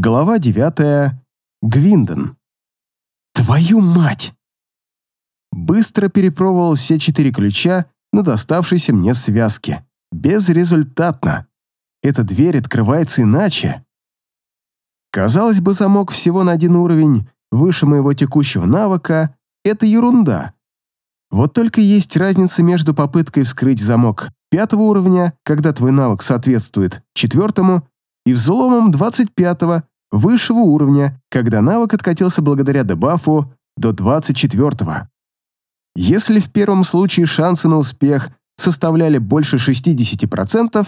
Глава девятая. Гвинден. Твою мать! Быстро перепробовал все четыре ключа на доставшейся мне связке. Безрезультатно. Эта дверь открывается иначе. Казалось бы, замок всего на один уровень выше моего текущего навыка — это ерунда. Вот только есть разница между попыткой вскрыть замок пятого уровня, когда твой навык соответствует четвертому, и взломом 25-го, высшего уровня, когда навык откатился благодаря дебафу до 24-го. Если в первом случае шансы на успех составляли больше 60%,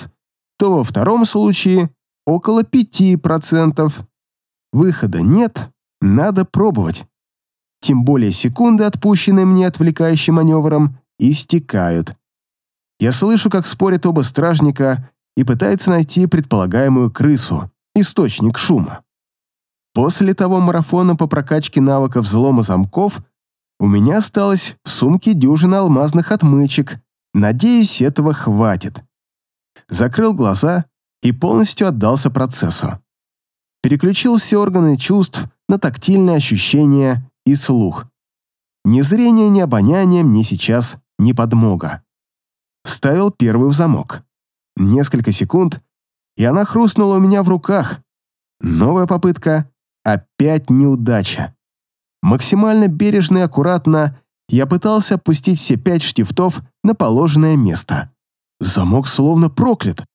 то во втором случае около 5%. Выхода нет, надо пробовать. Тем более секунды, отпущенные мне отвлекающим маневром, истекают. Я слышу, как спорят оба стражника и пытаются найти предполагаемую крысу, источник шума. После того марафона по прокачке навыков взлома замков у меня осталось в сумке дюжина алмазных отмычек. Надеюсь, этого хватит. Закрыл глаза и полностью отдался процессу. Переключил все органы чувств на тактильные ощущения и слух. Ни зрение, ни обоняние мне сейчас не подмога. Вставил первый в замок. Несколько секунд, и она хрустнула у меня в руках. Новая попытка, опять неудача. Максимально бережно и аккуратно я пытался опустить все пять штифтов на положенное место. Замок словно проклят.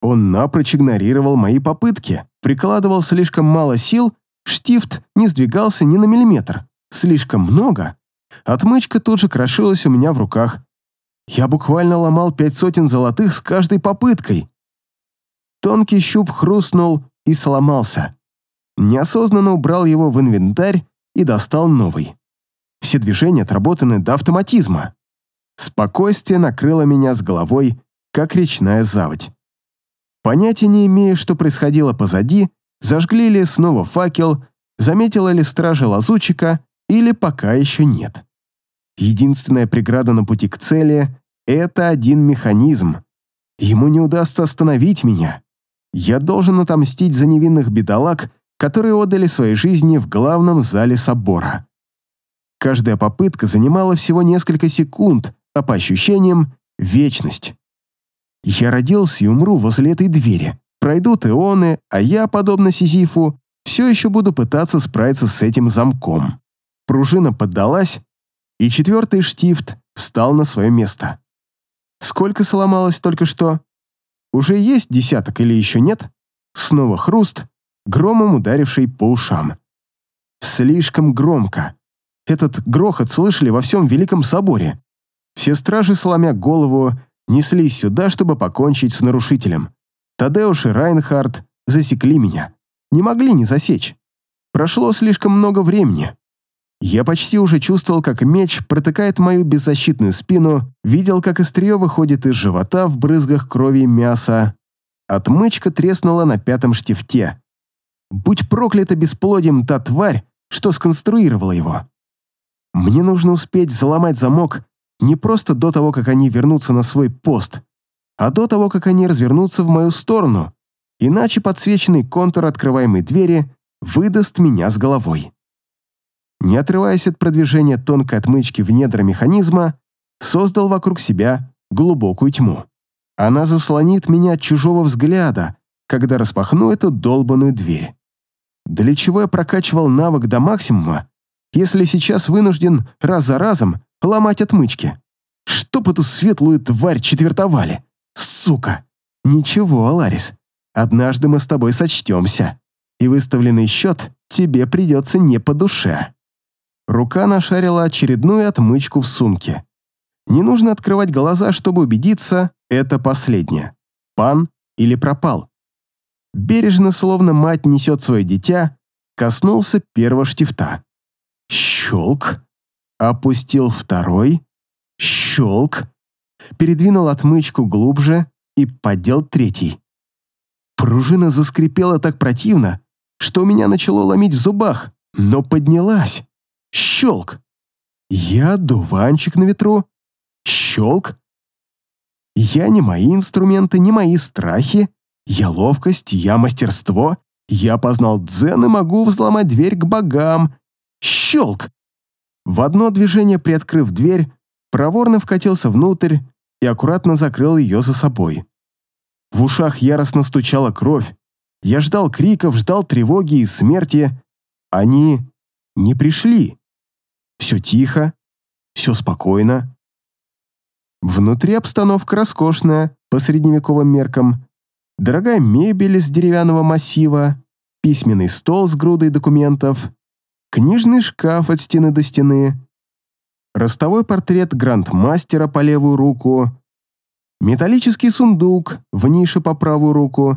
Он напрочь игнорировал мои попытки, прикладывал слишком мало сил, штифт не сдвигался ни на миллиметр. Слишком много. Отмычка тут же крошилась у меня в руках. Я буквально ломал пять сотен золотых с каждой попыткой. Тонкий щуп хрустнул и сломался. Неосознанно убрал его в инвентарь и достал новый. Все движения отработаны до автоматизма. Спокойствие накрыло меня с головой, как речная заводь. Понятия не имея, что происходило позади, зажгли ли снова факел, заметила ли стража лазучика или пока еще нет. Единственная преграда на пути к цели — это один механизм. Ему не удастся остановить меня. Я должен отомстить за невинных бедолаг, которые отдали свои жизни в главном зале собора. Каждая попытка занимала всего несколько секунд, а по ощущениям — вечность. Я родился и умру возле этой двери. Пройдут ионы, а я, подобно Сизифу, все еще буду пытаться справиться с этим замком. Пружина поддалась, и четвертый штифт встал на свое место. Сколько сломалось только что? Уже есть десяток или еще нет? Снова хруст, громом ударивший по ушам. Слишком громко. Этот грохот слышали во всем Великом Соборе. Все стражи, сломя голову, неслись сюда, чтобы покончить с нарушителем. Тадеуш и Райнхард засекли меня. Не могли не засечь. Прошло слишком много времени. Я почти уже чувствовал, как меч протыкает мою беззащитную спину, видел, как острие выходит из живота в брызгах крови и мяса. Отмычка треснула на пятом штифте. Будь проклята бесплодием та тварь, что сконструировала его. Мне нужно успеть взломать замок не просто до того, как они вернутся на свой пост, а до того, как они развернутся в мою сторону, иначе подсвеченный контур открываемой двери выдаст меня с головой. Не отрываясь от продвижения тонкой отмычки в недра механизма, создал вокруг себя глубокую тьму. Она заслонит меня от чужого взгляда, когда распахну эту долбаную дверь. Для чего я прокачивал навык до максимума, если сейчас вынужден раз за разом ломать отмычки. Чтоб эту светлую тварь четвертовали. Сука. Ничего, Аларис. Однажды мы с тобой сочтемся, и выставленный счет тебе придется не по душе. Рука нашарила очередную отмычку в сумке. Не нужно открывать глаза, чтобы убедиться, это последнее. Пан или пропал. Бережно, словно мать несет свое дитя, коснулся первого штифта. Щелк. Опустил второй. Щелк. Передвинул отмычку глубже и поддел третий. Пружина заскрипела так противно, что у меня начало ломить в зубах, но поднялась. Щелк. Я дуванчик на ветру. Щелк. Я не мои инструменты, не мои страхи. Я ловкость, я мастерство, Я познал дзен и могу взломать дверь к богам. Щелк! В одно движение приоткрыв дверь, проворно вкатился внутрь и аккуратно закрыл ее за собой. В ушах яростно стучала кровь. Я ждал криков, ждал тревоги и смерти. Они не пришли. Все тихо, все спокойно. Внутри обстановка роскошная, по средневековым меркам. Дорогая мебель из деревянного массива, письменный стол с грудой документов, книжный шкаф от стены до стены, ростовой портрет грандмастера по левую руку, металлический сундук в нише по правую руку,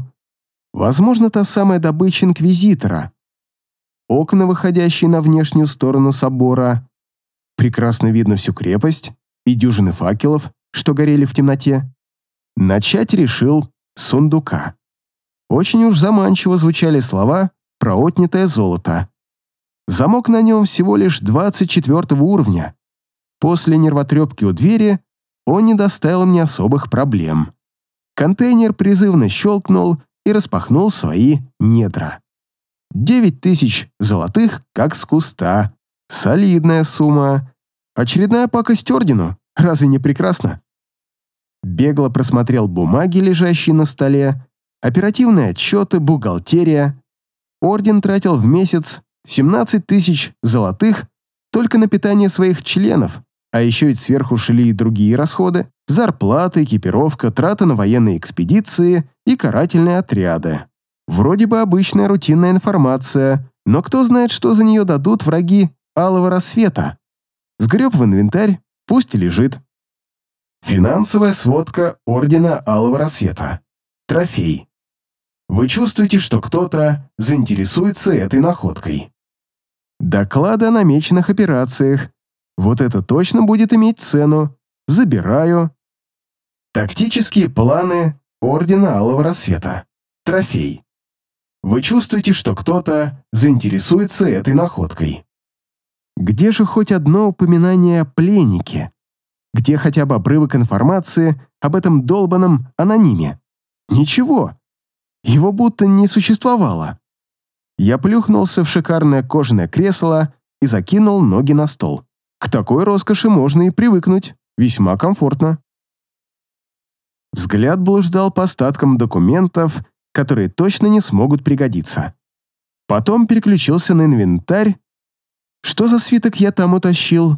возможно, та самая добыча инквизитора, окна, выходящие на внешнюю сторону собора, прекрасно видно всю крепость и дюжины факелов, что горели в темноте. Начать решил с сундука. Очень уж заманчиво звучали слова про отнятое золото. Замок на нем всего лишь 24 уровня. После нервотрепки у двери он не доставил мне особых проблем. Контейнер призывно щелкнул и распахнул свои недра. Девять тысяч золотых, как с куста. Солидная сумма. Очередная пакость ордену. Разве не прекрасно? Бегло просмотрел бумаги, лежащие на столе, оперативные отчеты, бухгалтерия. Орден тратил в месяц 17 тысяч золотых только на питание своих членов, а еще ведь сверху шли и другие расходы, зарплаты, экипировка, траты на военные экспедиции и карательные отряды. Вроде бы обычная рутинная информация, но кто знает, что за нее дадут враги Алого Рассвета. Сгреб в инвентарь, пусть и лежит. Финансовая сводка Ордена Алого Рассвета. Трофей. Вы чувствуете, что кто-то заинтересуется этой находкой. Доклады о намеченных операциях. Вот это точно будет иметь цену. Забираю. Тактические планы Ордена Алого Рассвета. Трофей. Вы чувствуете, что кто-то заинтересуется этой находкой. Где же хоть одно упоминание о пленнике? Где хотя бы обрывок информации об этом долбанном анониме? Ничего. Его будто не существовало. Я плюхнулся в шикарное кожаное кресло и закинул ноги на стол. К такой роскоши можно и привыкнуть. Весьма комфортно. Взгляд блуждал по остаткам документов, которые точно не смогут пригодиться. Потом переключился на инвентарь. Что за свиток я там утащил?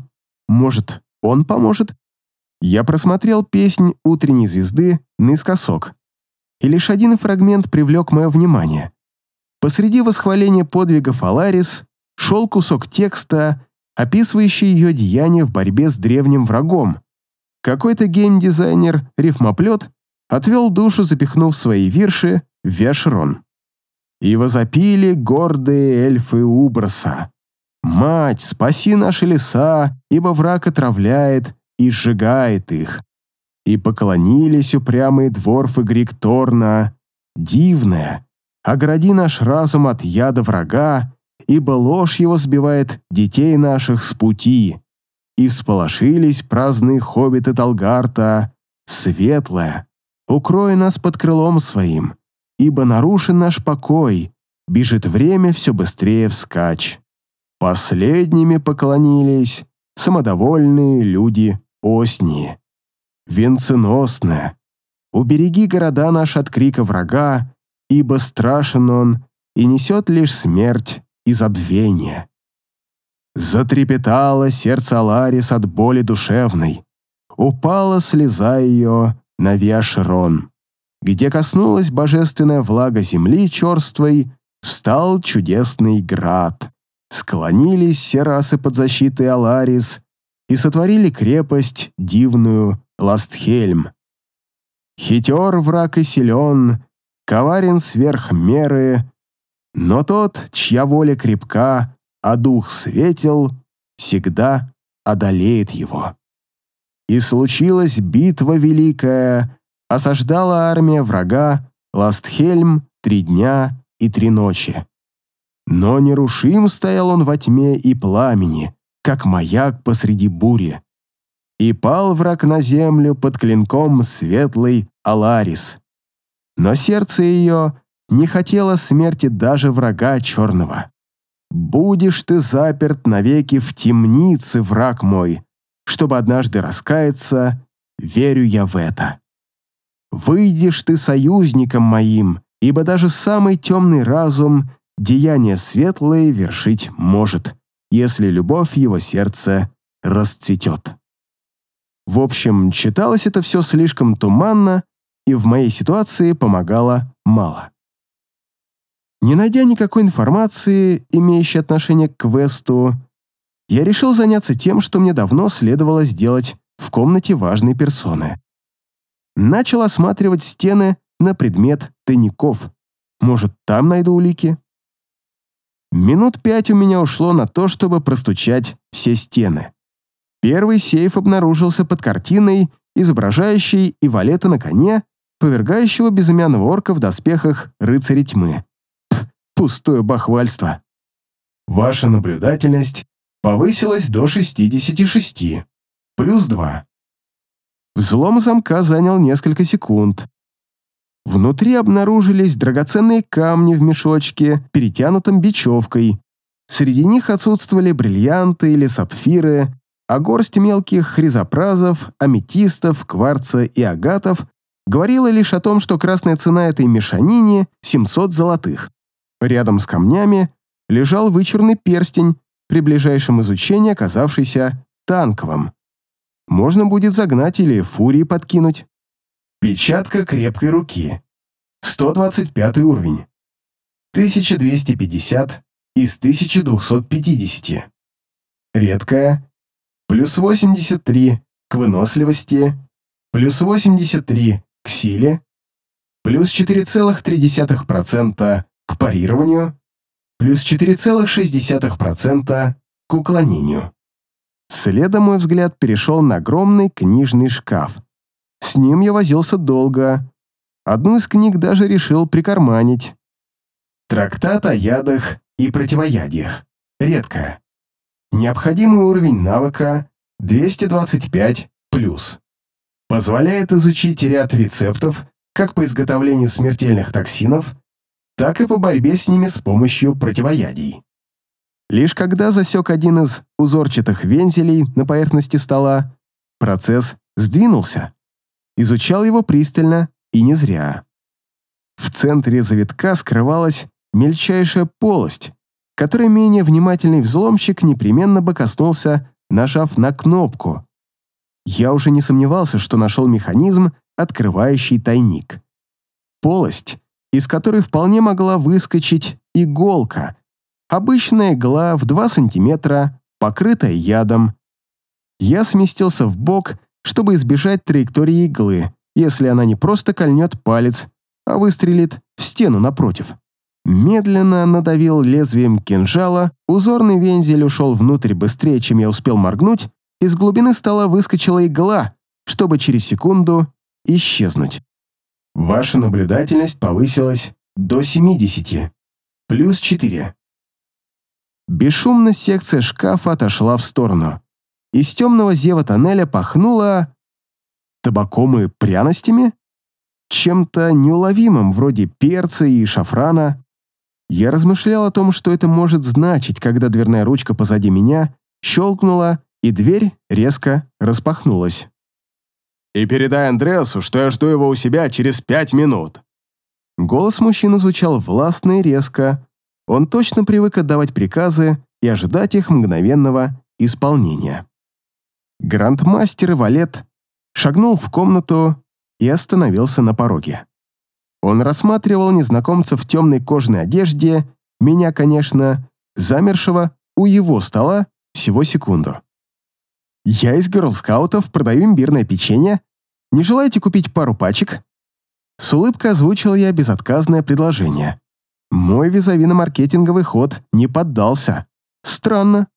Может, он поможет? Я просмотрел песнь утренней звезды наискосок, и лишь один фрагмент привлек мое внимание. Посреди восхваления подвигов Аларис шел кусок текста, описывающий ее деяния в борьбе с древним врагом. Какой-то гейм-дизайнер-рифмоплет отвел душу, запихнув свои вирши в Виашрон. И возопили гордые эльфы Убраса. «Мать, спаси наши леса, ибо враг отравляет и сжигает их и поклонились упрямые дворфы Грикторна. Дивное, огради наш разум от яда врага, ибо ложь его сбивает детей наших с пути. И всполошились праздные хоббиты Талгарта, светлая, укрой нас под крылом своим, ибо нарушен наш покой, бежит время все быстрее вскачь. Последними поклонились самодовольные люди осни венценосная. Убереги города наш от крика врага, ибо страшен он и несет лишь смерть и забвение. Затрепетало сердце Аларис от боли душевной, упала слеза ее на Виашерон, где коснулась божественная влага земли черствой, встал чудесный град. Склонились все расы под защитой Аларис и сотворили крепость дивную Ластхельм. Хитер враг и силен, коварен сверх меры, но тот, чья воля крепка, а дух светел, всегда одолеет его. И случилась битва великая, осаждала армия врага Ластхельм три дня и три ночи. Но нерушим стоял он во тьме и пламени, как маяк посреди бури и пал враг на землю под клинком светлый Аларис. Но сердце ее не хотела смерти даже врага черного. «Будешь ты заперт навеки в темнице, враг мой, чтобы однажды раскаяться, верю я в это. Выйдешь ты союзником моим, ибо даже самый темный разум деяния светлые вершить может, если любовь его сердце расцветет». В общем, читалось это все слишком туманно, и в моей ситуации помогало мало. Не найдя никакой информации, имеющей отношение к квесту, я решил заняться тем, что мне давно следовало сделать в комнате важной персоны. Начал осматривать стены на предмет тайников. Может, там найду улики? Минут пять у меня ушло на то, чтобы простучать все стены. Первый сейф обнаружился под картиной, изображающей и валета на коне, повергающего безымянного орка в доспехах рыцаря тьмы. Пф, пустое бахвальство. Ваша наблюдательность повысилась до 66, плюс 2. Взлом замка занял несколько секунд. Внутри обнаружились драгоценные камни в мешочке, перетянутом бечевкой. Среди них отсутствовали бриллианты или сапфиры, а горсть мелких хризопразов, аметистов, кварца и агатов говорила лишь о том, что красная цена этой мешанине — 700 золотых. Рядом с камнями лежал вычурный перстень, при ближайшем изучении оказавшийся танковым. Можно будет загнать или фурии подкинуть. Печатка крепкой руки. 125 уровень. 1250 из 1250. Редкая, плюс 83 к выносливости, плюс 83 к силе, плюс 4,3% к парированию, плюс 4,6% к уклонению. Следом мой взгляд перешел на огромный книжный шкаф. С ним я возился долго. Одну из книг даже решил прикарманить. Трактат о ядах и противоядиях. Редко. Необходимый уровень навыка 225+. Позволяет изучить ряд рецептов как по изготовлению смертельных токсинов, так и по борьбе с ними с помощью противоядий. Лишь когда засек один из узорчатых вензелей на поверхности стола, процесс сдвинулся. Изучал его пристально и не зря. В центре завитка скрывалась мельчайшая полость, которой менее внимательный взломщик непременно бы коснулся, нажав на кнопку. Я уже не сомневался, что нашел механизм, открывающий тайник. Полость, из которой вполне могла выскочить иголка. Обычная игла в 2 сантиметра, покрытая ядом. Я сместился в бок, чтобы избежать траектории иглы, если она не просто кольнет палец, а выстрелит в стену напротив. Медленно надавил лезвием кинжала, узорный вензель ушел внутрь быстрее, чем я успел моргнуть, из глубины стола выскочила игла, чтобы через секунду исчезнуть. Ваша наблюдательность повысилась до 70, плюс 4. Бесшумно секция шкафа отошла в сторону. Из темного зева тоннеля пахнуло... табаком и пряностями? Чем-то неуловимым, вроде перца и шафрана. Я размышлял о том, что это может значить, когда дверная ручка позади меня щелкнула, и дверь резко распахнулась. «И передай Андреасу, что я жду его у себя через пять минут». Голос мужчины звучал властно и резко. Он точно привык отдавать приказы и ожидать их мгновенного исполнения. Грандмастер Валет шагнул в комнату и остановился на пороге. Он рассматривал незнакомца в темной кожаной одежде, меня, конечно, замершего у его стола всего секунду. «Я из герлскаутов, продаю имбирное печенье. Не желаете купить пару пачек?» С улыбкой озвучил я безотказное предложение. Мой визави на маркетинговый ход не поддался. Странно.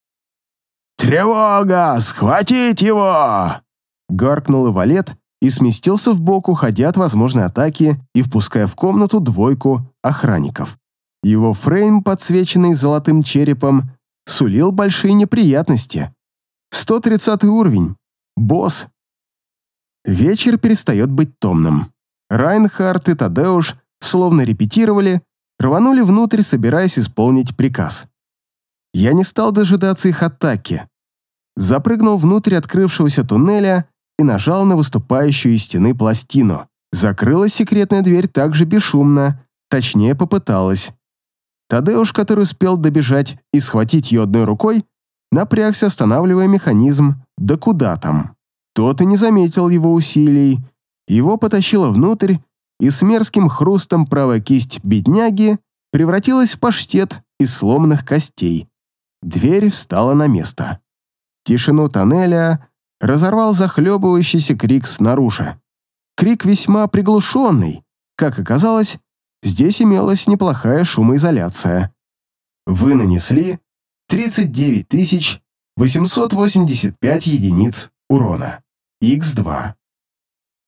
«Тревога! Схватить его!» Гаркнул и валет, и сместился в бок, уходя от возможной атаки и впуская в комнату двойку охранников. Его фрейм, подсвеченный золотым черепом, сулил большие неприятности. 130 уровень. Босс. Вечер перестает быть томным. Райнхард и Тадеуш словно репетировали, рванули внутрь, собираясь исполнить приказ. Я не стал дожидаться их атаки. Запрыгнул внутрь открывшегося туннеля и нажал на выступающую из стены пластину. Закрылась секретная дверь также бесшумно, точнее попыталась. Тадеуш, который успел добежать и схватить ее одной рукой, напрягся, останавливая механизм, да куда там. Тот и не заметил его усилий, его потащило внутрь, и с мерзким хрустом правая кисть бедняги превратилась в паштет из сломанных костей. Дверь встала на место. Тишину тоннеля разорвал захлебывающийся крик снаружи. Крик весьма приглушенный. Как оказалось, здесь имелась неплохая шумоизоляция. Вы нанесли 39 885 единиц урона. Х2.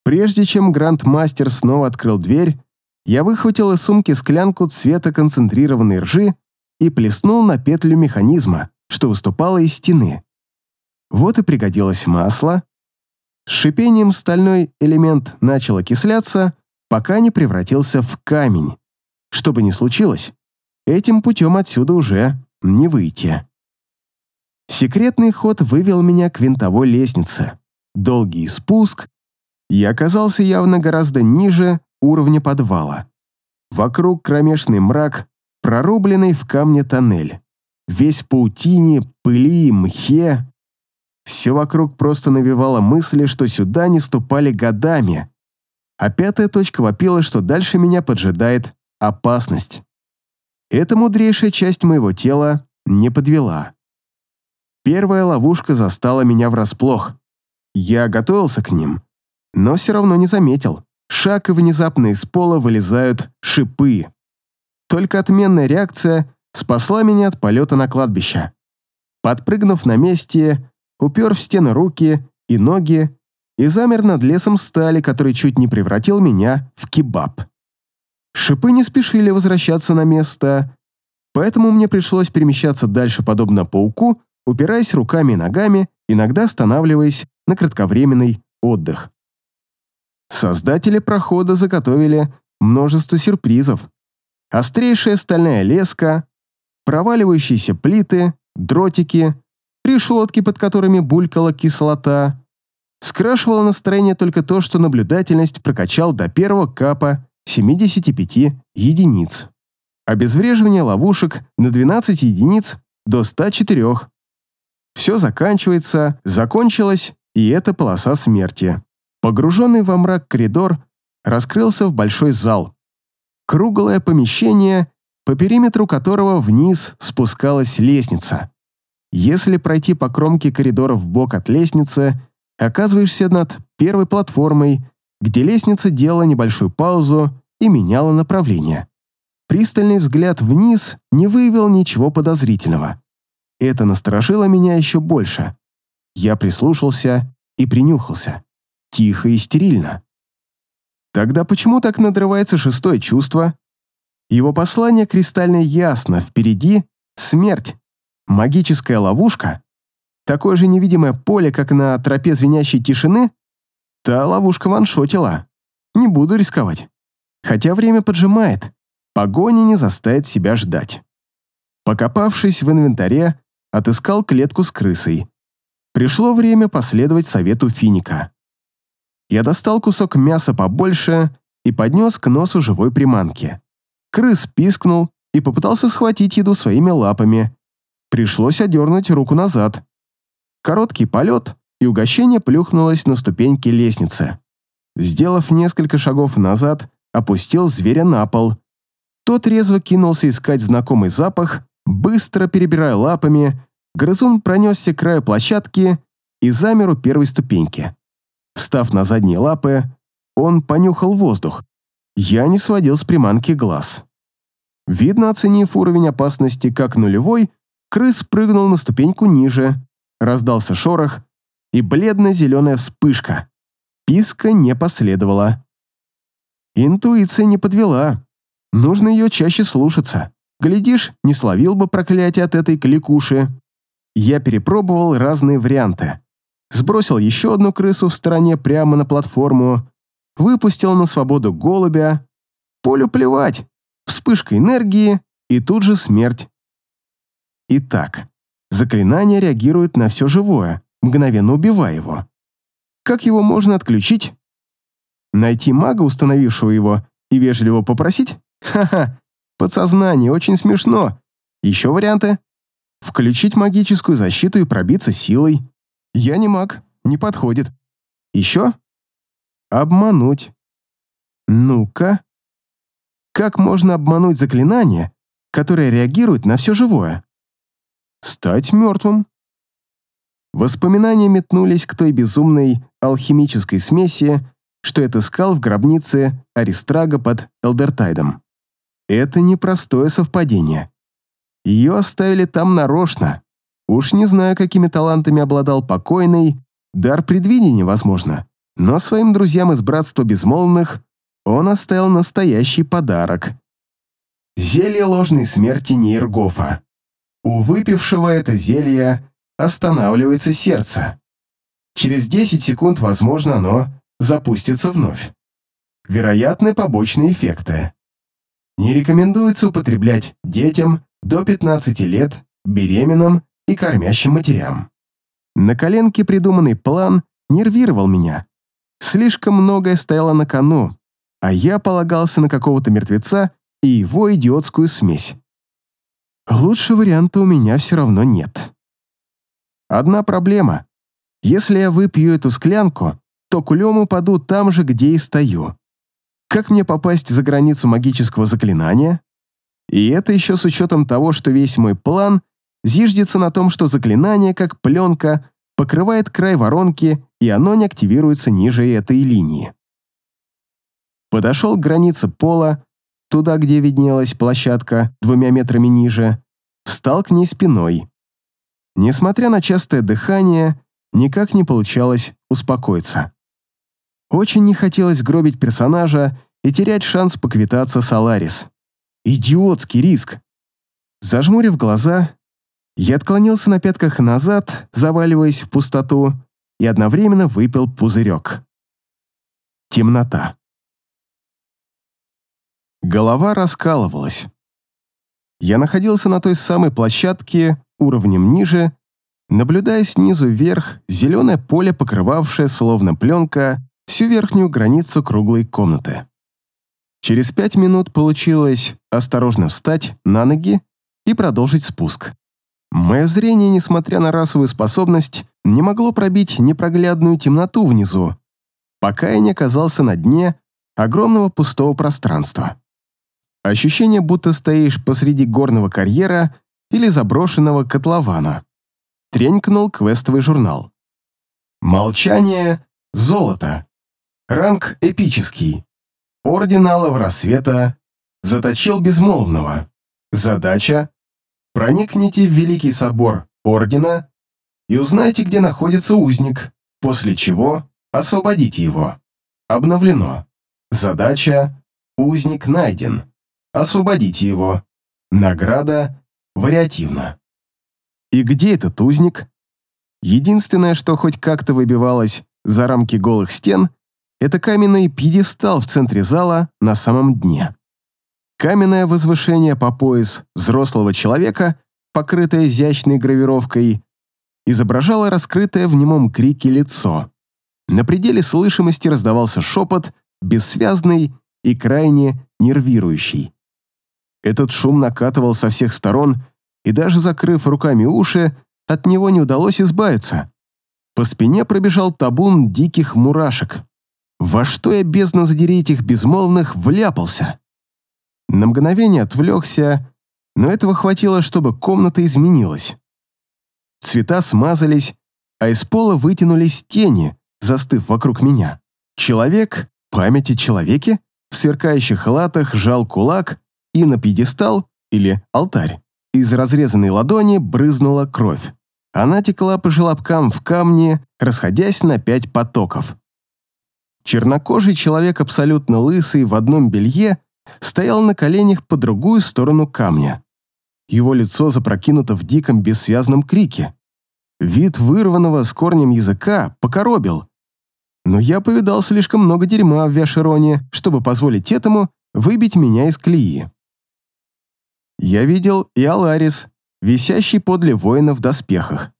Прежде чем Грандмастер снова открыл дверь, я выхватил из сумки склянку цвета концентрированной ржи и плеснул на петлю механизма, что выступало из стены. Вот и пригодилось масло. С шипением стальной элемент начал окисляться, пока не превратился в камень. Что бы ни случилось, этим путем отсюда уже не выйти. Секретный ход вывел меня к винтовой лестнице. Долгий спуск, и оказался явно гораздо ниже уровня подвала. Вокруг кромешный мрак, прорубленный в камне тоннель. Весь паутине, пыли, мхе, все вокруг просто навевало мысли, что сюда не ступали годами. А пятая точка вопила, что дальше меня поджидает опасность. Эта мудрейшая часть моего тела не подвела. Первая ловушка застала меня врасплох. Я готовился к ним, но все равно не заметил. Шаг и внезапно из пола вылезают шипы. Только отменная реакция спасла меня от полета на кладбище. Подпрыгнув на месте, упер в стены руки и ноги и замер над лесом стали, который чуть не превратил меня в кебаб. Шипы не спешили возвращаться на место, поэтому мне пришлось перемещаться дальше подобно пауку, упираясь руками и ногами, иногда останавливаясь на кратковременный отдых. Создатели прохода заготовили множество сюрпризов. Острейшая стальная леска, проваливающиеся плиты, дротики, решетки, под которыми булькала кислота. Скрашивало настроение только то, что наблюдательность прокачал до первого капа 75 единиц. Обезвреживание ловушек на 12 единиц до 104. Все заканчивается, закончилось, и эта полоса смерти. Погруженный во мрак коридор раскрылся в большой зал. Круглое помещение, по периметру которого вниз спускалась лестница. Если пройти по кромке коридора в бок от лестницы, оказываешься над первой платформой, где лестница делала небольшую паузу и меняла направление. Пристальный взгляд вниз не выявил ничего подозрительного. Это насторожило меня еще больше. Я прислушался и принюхался. Тихо и стерильно. Тогда почему так надрывается шестое чувство? Его послание кристально ясно. Впереди смерть. Магическая ловушка? Такое же невидимое поле, как на тропе звенящей тишины? Та ловушка ваншотила. Не буду рисковать. Хотя время поджимает. Погоня не заставит себя ждать. Покопавшись в инвентаре, отыскал клетку с крысой. Пришло время последовать совету финика. Я достал кусок мяса побольше и поднес к носу живой приманки. Крыс пискнул и попытался схватить еду своими лапами, Пришлось одернуть руку назад. Короткий полет, и угощение плюхнулось на ступеньки лестницы. Сделав несколько шагов назад, опустил зверя на пол. Тот резво кинулся искать знакомый запах, быстро перебирая лапами, грызун пронесся к краю площадки и замер у первой ступеньки. Встав на задние лапы, он понюхал воздух. Я не сводил с приманки глаз. Видно, оценив уровень опасности как нулевой, Крыс прыгнул на ступеньку ниже, раздался шорох и бледно-зеленая вспышка. Писка не последовало. Интуиция не подвела. Нужно ее чаще слушаться. Глядишь, не словил бы проклятие от этой кликуши. Я перепробовал разные варианты. Сбросил еще одну крысу в стороне прямо на платформу, выпустил на свободу голубя. Полю плевать. Вспышка энергии и тут же смерть. Итак, заклинание реагирует на все живое, мгновенно убивая его. Как его можно отключить? Найти мага, установившего его, и вежливо попросить? Ха-ха, подсознание, очень смешно. Еще варианты? Включить магическую защиту и пробиться силой. Я не маг, не подходит. Еще? Обмануть. Ну-ка. Как можно обмануть заклинание, которое реагирует на все живое? Стать мертвым. Воспоминания метнулись к той безумной алхимической смеси, что я отыскал в гробнице Аристрага под Элдертайдом. Это непростое совпадение. Ее оставили там нарочно. Уж не знаю, какими талантами обладал покойный, дар предвидения, возможно. Но своим друзьям из Братства Безмолвных он оставил настоящий подарок. Зелье ложной смерти Нейргофа. У выпившего это зелье останавливается сердце. Через 10 секунд, возможно, оно запустится вновь. Вероятны побочные эффекты. Не рекомендуется употреблять детям до 15 лет, беременным и кормящим матерям. На коленке придуманный план нервировал меня. Слишком многое стояло на кону, а я полагался на какого-то мертвеца и его идиотскую смесь. Лучше варианта у меня все равно нет. Одна проблема. Если я выпью эту склянку, то кулем упаду там же, где и стою. Как мне попасть за границу магического заклинания? И это еще с учетом того, что весь мой план зиждется на том, что заклинание, как пленка, покрывает край воронки, и оно не активируется ниже этой линии. Подошел к границе пола, туда, где виднелась площадка двумя метрами ниже, встал к ней спиной. Несмотря на частое дыхание, никак не получалось успокоиться. Очень не хотелось гробить персонажа и терять шанс поквитаться с Аларис. Идиотский риск. Зажмурив глаза, я отклонился на пятках назад, заваливаясь в пустоту, и одновременно выпил пузырек. Темнота. Голова раскалывалась. Я находился на той самой площадке, уровнем ниже, наблюдая снизу вверх зеленое поле, покрывавшее, словно пленка, всю верхнюю границу круглой комнаты. Через пять минут получилось осторожно встать на ноги и продолжить спуск. Мое зрение, несмотря на расовую способность, не могло пробить непроглядную темноту внизу, пока я не оказался на дне огромного пустого пространства. Ощущение, будто стоишь посреди горного карьера или заброшенного котлована. Тренькнул квестовый журнал. Молчание — золото. Ранг эпический. Орден Алого Рассвета заточил безмолвного. Задача – проникните в Великий Собор Ордена и узнайте, где находится узник, после чего освободите его. Обновлено. Задача – узник найден. Освободите его. Награда вариативна. И где этот узник? Единственное, что хоть как-то выбивалось за рамки голых стен – это каменный пьедестал в центре зала на самом дне. Каменное возвышение по пояс взрослого человека, покрытое изящной гравировкой, изображало раскрытое в немом крике лицо. На пределе слышимости раздавался шепот, бессвязный и крайне нервирующий. Этот шум накатывал со всех сторон, и даже закрыв руками уши, от него не удалось избавиться. По спине пробежал табун диких мурашек. Во что я, бездна задери этих безмолвных, вляпался? На мгновение отвлекся, но этого хватило, чтобы комната изменилась. Цвета смазались, а из пола вытянулись тени, застыв вокруг меня. Человек, память о человеке, в сверкающих латах жал кулак и на пьедестал, или алтарь, из разрезанной ладони брызнула кровь. Она текла по желобкам в камне, расходясь на пять потоков. Чернокожий человек, абсолютно лысый, в одном белье, стоял на коленях по другую сторону камня. Его лицо запрокинуто в диком бессвязном крике. Вид вырванного с корнем языка покоробил. Но я повидал слишком много дерьма в Вяшероне, чтобы позволить этому выбить меня из колеи. Я видел и Аларис, висящий подле воина в доспехах.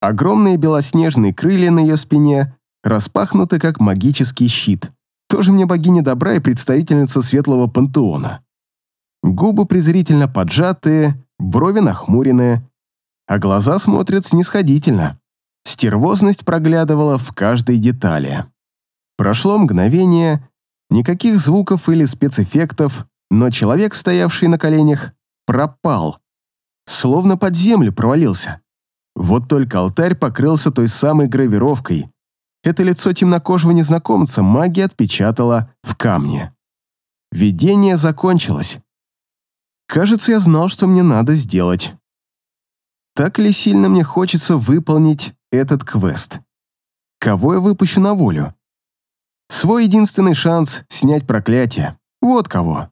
Огромные белоснежные крылья на ее спине распахнуты, как магический щит. Тоже мне богиня добра и представительница светлого пантеона. Губы презрительно поджатые, брови нахмуренные, а глаза смотрят снисходительно. Стервозность проглядывала в каждой детали. Прошло мгновение, никаких звуков или спецэффектов, но человек, стоявший на коленях, пропал. Словно под землю провалился. Вот только алтарь покрылся той самой гравировкой. Это лицо темнокожего незнакомца магия отпечатала в камне. Видение закончилось. Кажется, я знал, что мне надо сделать. Так ли сильно мне хочется выполнить этот квест? Кого я выпущу на волю? Свой единственный шанс снять проклятие. Вот кого.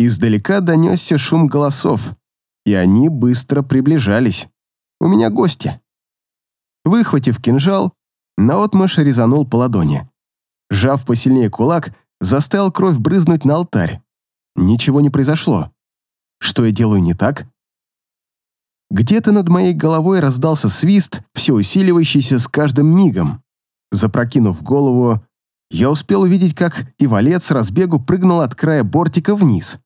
Издалека донесся шум голосов, и они быстро приближались. У меня гости. Выхватив кинжал, наотмашь резанул по ладони. Жав посильнее кулак, заставил кровь брызнуть на алтарь. Ничего не произошло. Что я делаю не так? Где-то над моей головой раздался свист, все усиливающийся с каждым мигом. Запрокинув голову, я успел увидеть, как Ивалет с разбегу прыгнул от края бортика вниз.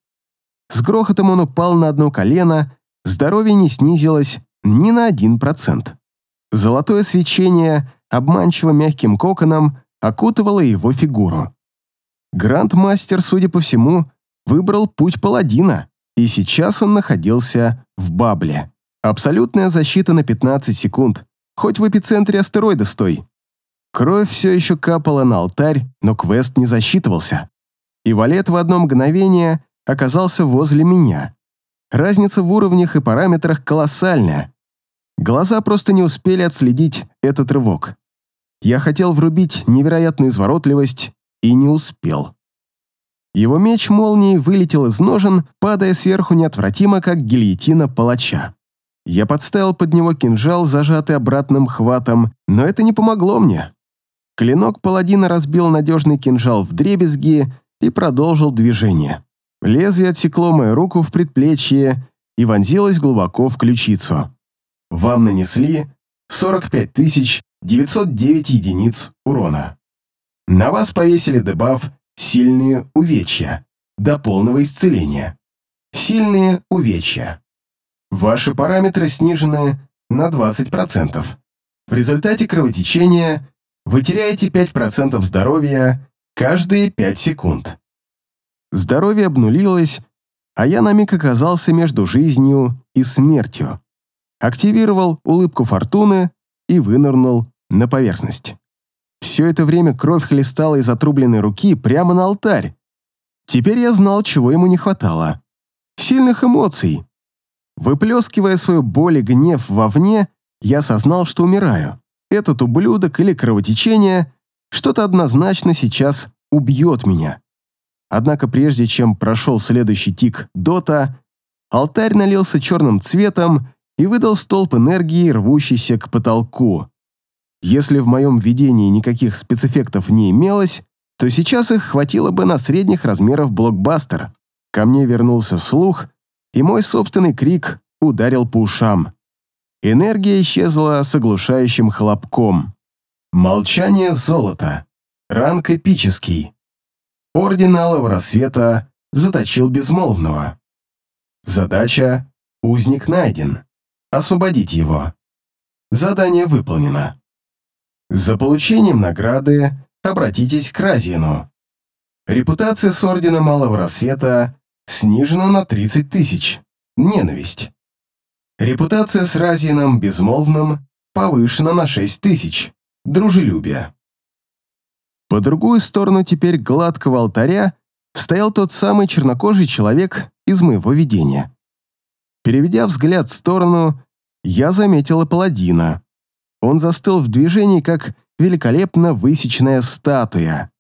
С грохотом он упал на одно колено, здоровье не снизилось ни на один процент. Золотое свечение обманчиво мягким коконом окутывало его фигуру. Гранд-мастер, судя по всему, выбрал путь паладина, и сейчас он находился в бабле. Абсолютная защита на 15 секунд. Хоть в эпицентре астероида стой. Кровь все еще капала на алтарь, но квест не засчитывался. И валет в одно мгновение оказался возле меня. Разница в уровнях и параметрах колоссальная. Глаза просто не успели отследить этот рывок. Я хотел врубить невероятную изворотливость и не успел. Его меч молнией вылетел из ножен, падая сверху неотвратимо, как гильотина палача. Я подставил под него кинжал, зажатый обратным хватом, но это не помогло мне. Клинок паладина разбил надежный кинжал в дребезги и продолжил движение. Лезвие отсекло мою руку в предплечье и вонзилось глубоко в ключицу. Вам нанесли 45 909 единиц урона. На вас повесили дебаф «Сильные увечья» до полного исцеления. Сильные увечья. Ваши параметры снижены на 20%. В результате кровотечения вы теряете 5% здоровья каждые 5 секунд. Здоровье обнулилось, а я на миг оказался между жизнью и смертью. Активировал улыбку фортуны и вынырнул на поверхность. Все это время кровь хлестала из отрубленной руки прямо на алтарь. Теперь я знал, чего ему не хватало. Сильных эмоций, Выплескивая свою боль и гнев вовне, я осознал, что умираю. Этот ублюдок или кровотечение что-то однозначно сейчас убьет меня. Однако прежде чем прошел следующий тик дота, алтарь налился черным цветом и выдал столб энергии, рвущийся к потолку. Если в моем видении никаких спецэффектов не имелось, то сейчас их хватило бы на средних размеров блокбастер. Ко мне вернулся слух, и мой собственный крик ударил по ушам. Энергия исчезла с оглушающим хлопком. Молчание золота. Ранг эпический. Орден Алого Рассвета заточил безмолвного. Задача «Узник найден». Освободить его. Задание выполнено. За получением награды обратитесь к Разину. Репутация с Ордена Малого Рассвета снижена на 30 тысяч. Ненависть. Репутация с Разином Безмолвным повышена на 6 тысяч. Дружелюбие. По другую сторону теперь гладкого алтаря стоял тот самый чернокожий человек из моего видения. Переведя взгляд в сторону, я заметил паладина. Он застыл в движении, как великолепно высеченная статуя.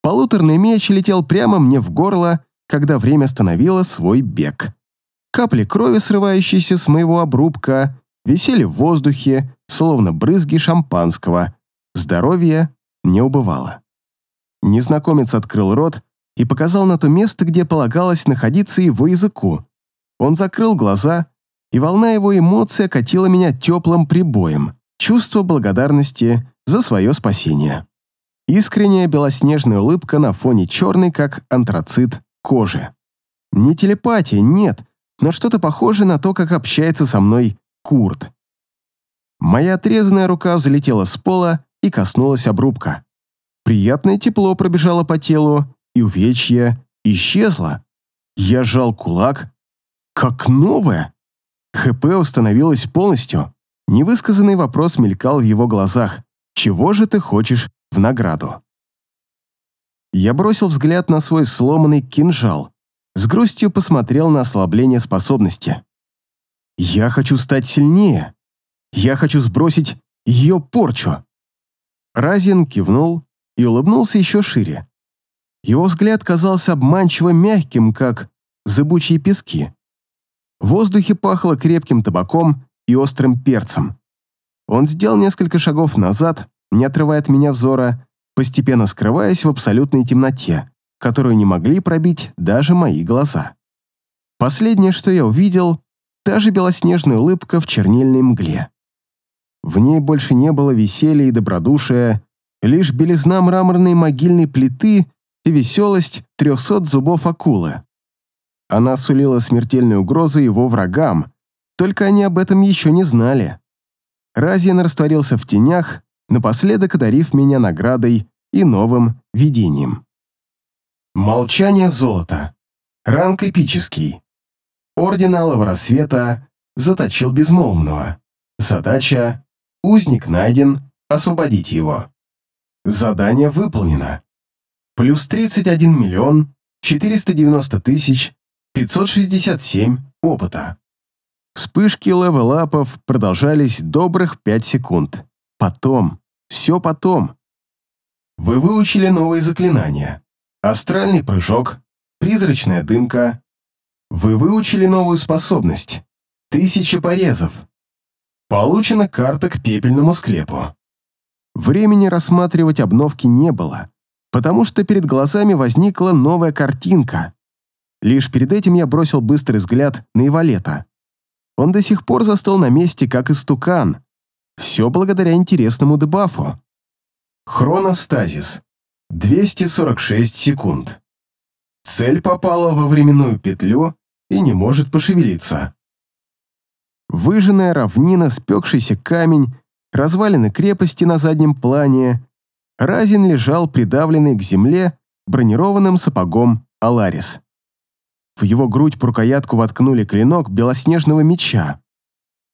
Полуторный меч летел прямо мне в горло, когда время остановило свой бег. Капли крови, срывающиеся с моего обрубка, висели в воздухе, словно брызги шампанского. Здоровье не убывало. Незнакомец открыл рот, и показал на то место, где полагалось находиться его языку. Он закрыл глаза, и волна его эмоций окатила меня теплым прибоем, чувство благодарности за свое спасение. Искренняя белоснежная улыбка на фоне черной, как антрацит, кожи. Не телепатия, нет, но что-то похожее на то, как общается со мной Курт. Моя отрезанная рука взлетела с пола и коснулась обрубка. Приятное тепло пробежало по телу, и увечье исчезло. Я сжал кулак, как новое. ХП установилось полностью. Невысказанный вопрос мелькал в его глазах. «Чего же ты хочешь в награду?» Я бросил взгляд на свой сломанный кинжал. С грустью посмотрел на ослабление способности. «Я хочу стать сильнее. Я хочу сбросить ее порчу». Разин кивнул и улыбнулся еще шире. Его взгляд казался обманчиво мягким, как зыбучие пески. В воздухе пахло крепким табаком и острым перцем. Он сделал несколько шагов назад, не отрывая от меня взора, постепенно скрываясь в абсолютной темноте, которую не могли пробить даже мои глаза. Последнее, что я увидел, та же белоснежная улыбка в чернильной мгле. В ней больше не было веселья и добродушия, лишь белизна мраморной могильной плиты и веселость трехсот зубов акулы. Она сулила смертельную угрозу его врагам, только они об этом еще не знали. Разин растворился в тенях, напоследок одарив меня наградой и новым видением. Молчание золота. Ранг эпический. Орден Алого Рассвета заточил безмолвного. Задача Узник найден, освободить его. Задание выполнено. Плюс 31 миллион 490 тысяч 567 опыта. Вспышки левелапов продолжались добрых 5 секунд. Потом, все потом. Вы выучили новые заклинания. Астральный прыжок, призрачная дымка. Вы выучили новую способность. Тысяча порезов. Получена карта к пепельному склепу. Времени рассматривать обновки не было, потому что перед глазами возникла новая картинка. Лишь перед этим я бросил быстрый взгляд на Ивалета. Он до сих пор застыл на месте, как истукан. Все благодаря интересному дебафу. Хроностазис. 246 секунд. Цель попала во временную петлю и не может пошевелиться. Выжженная равнина, спекшийся камень, развалины крепости на заднем плане. Разин лежал придавленный к земле бронированным сапогом Аларис. В его грудь по рукоятку воткнули клинок белоснежного меча.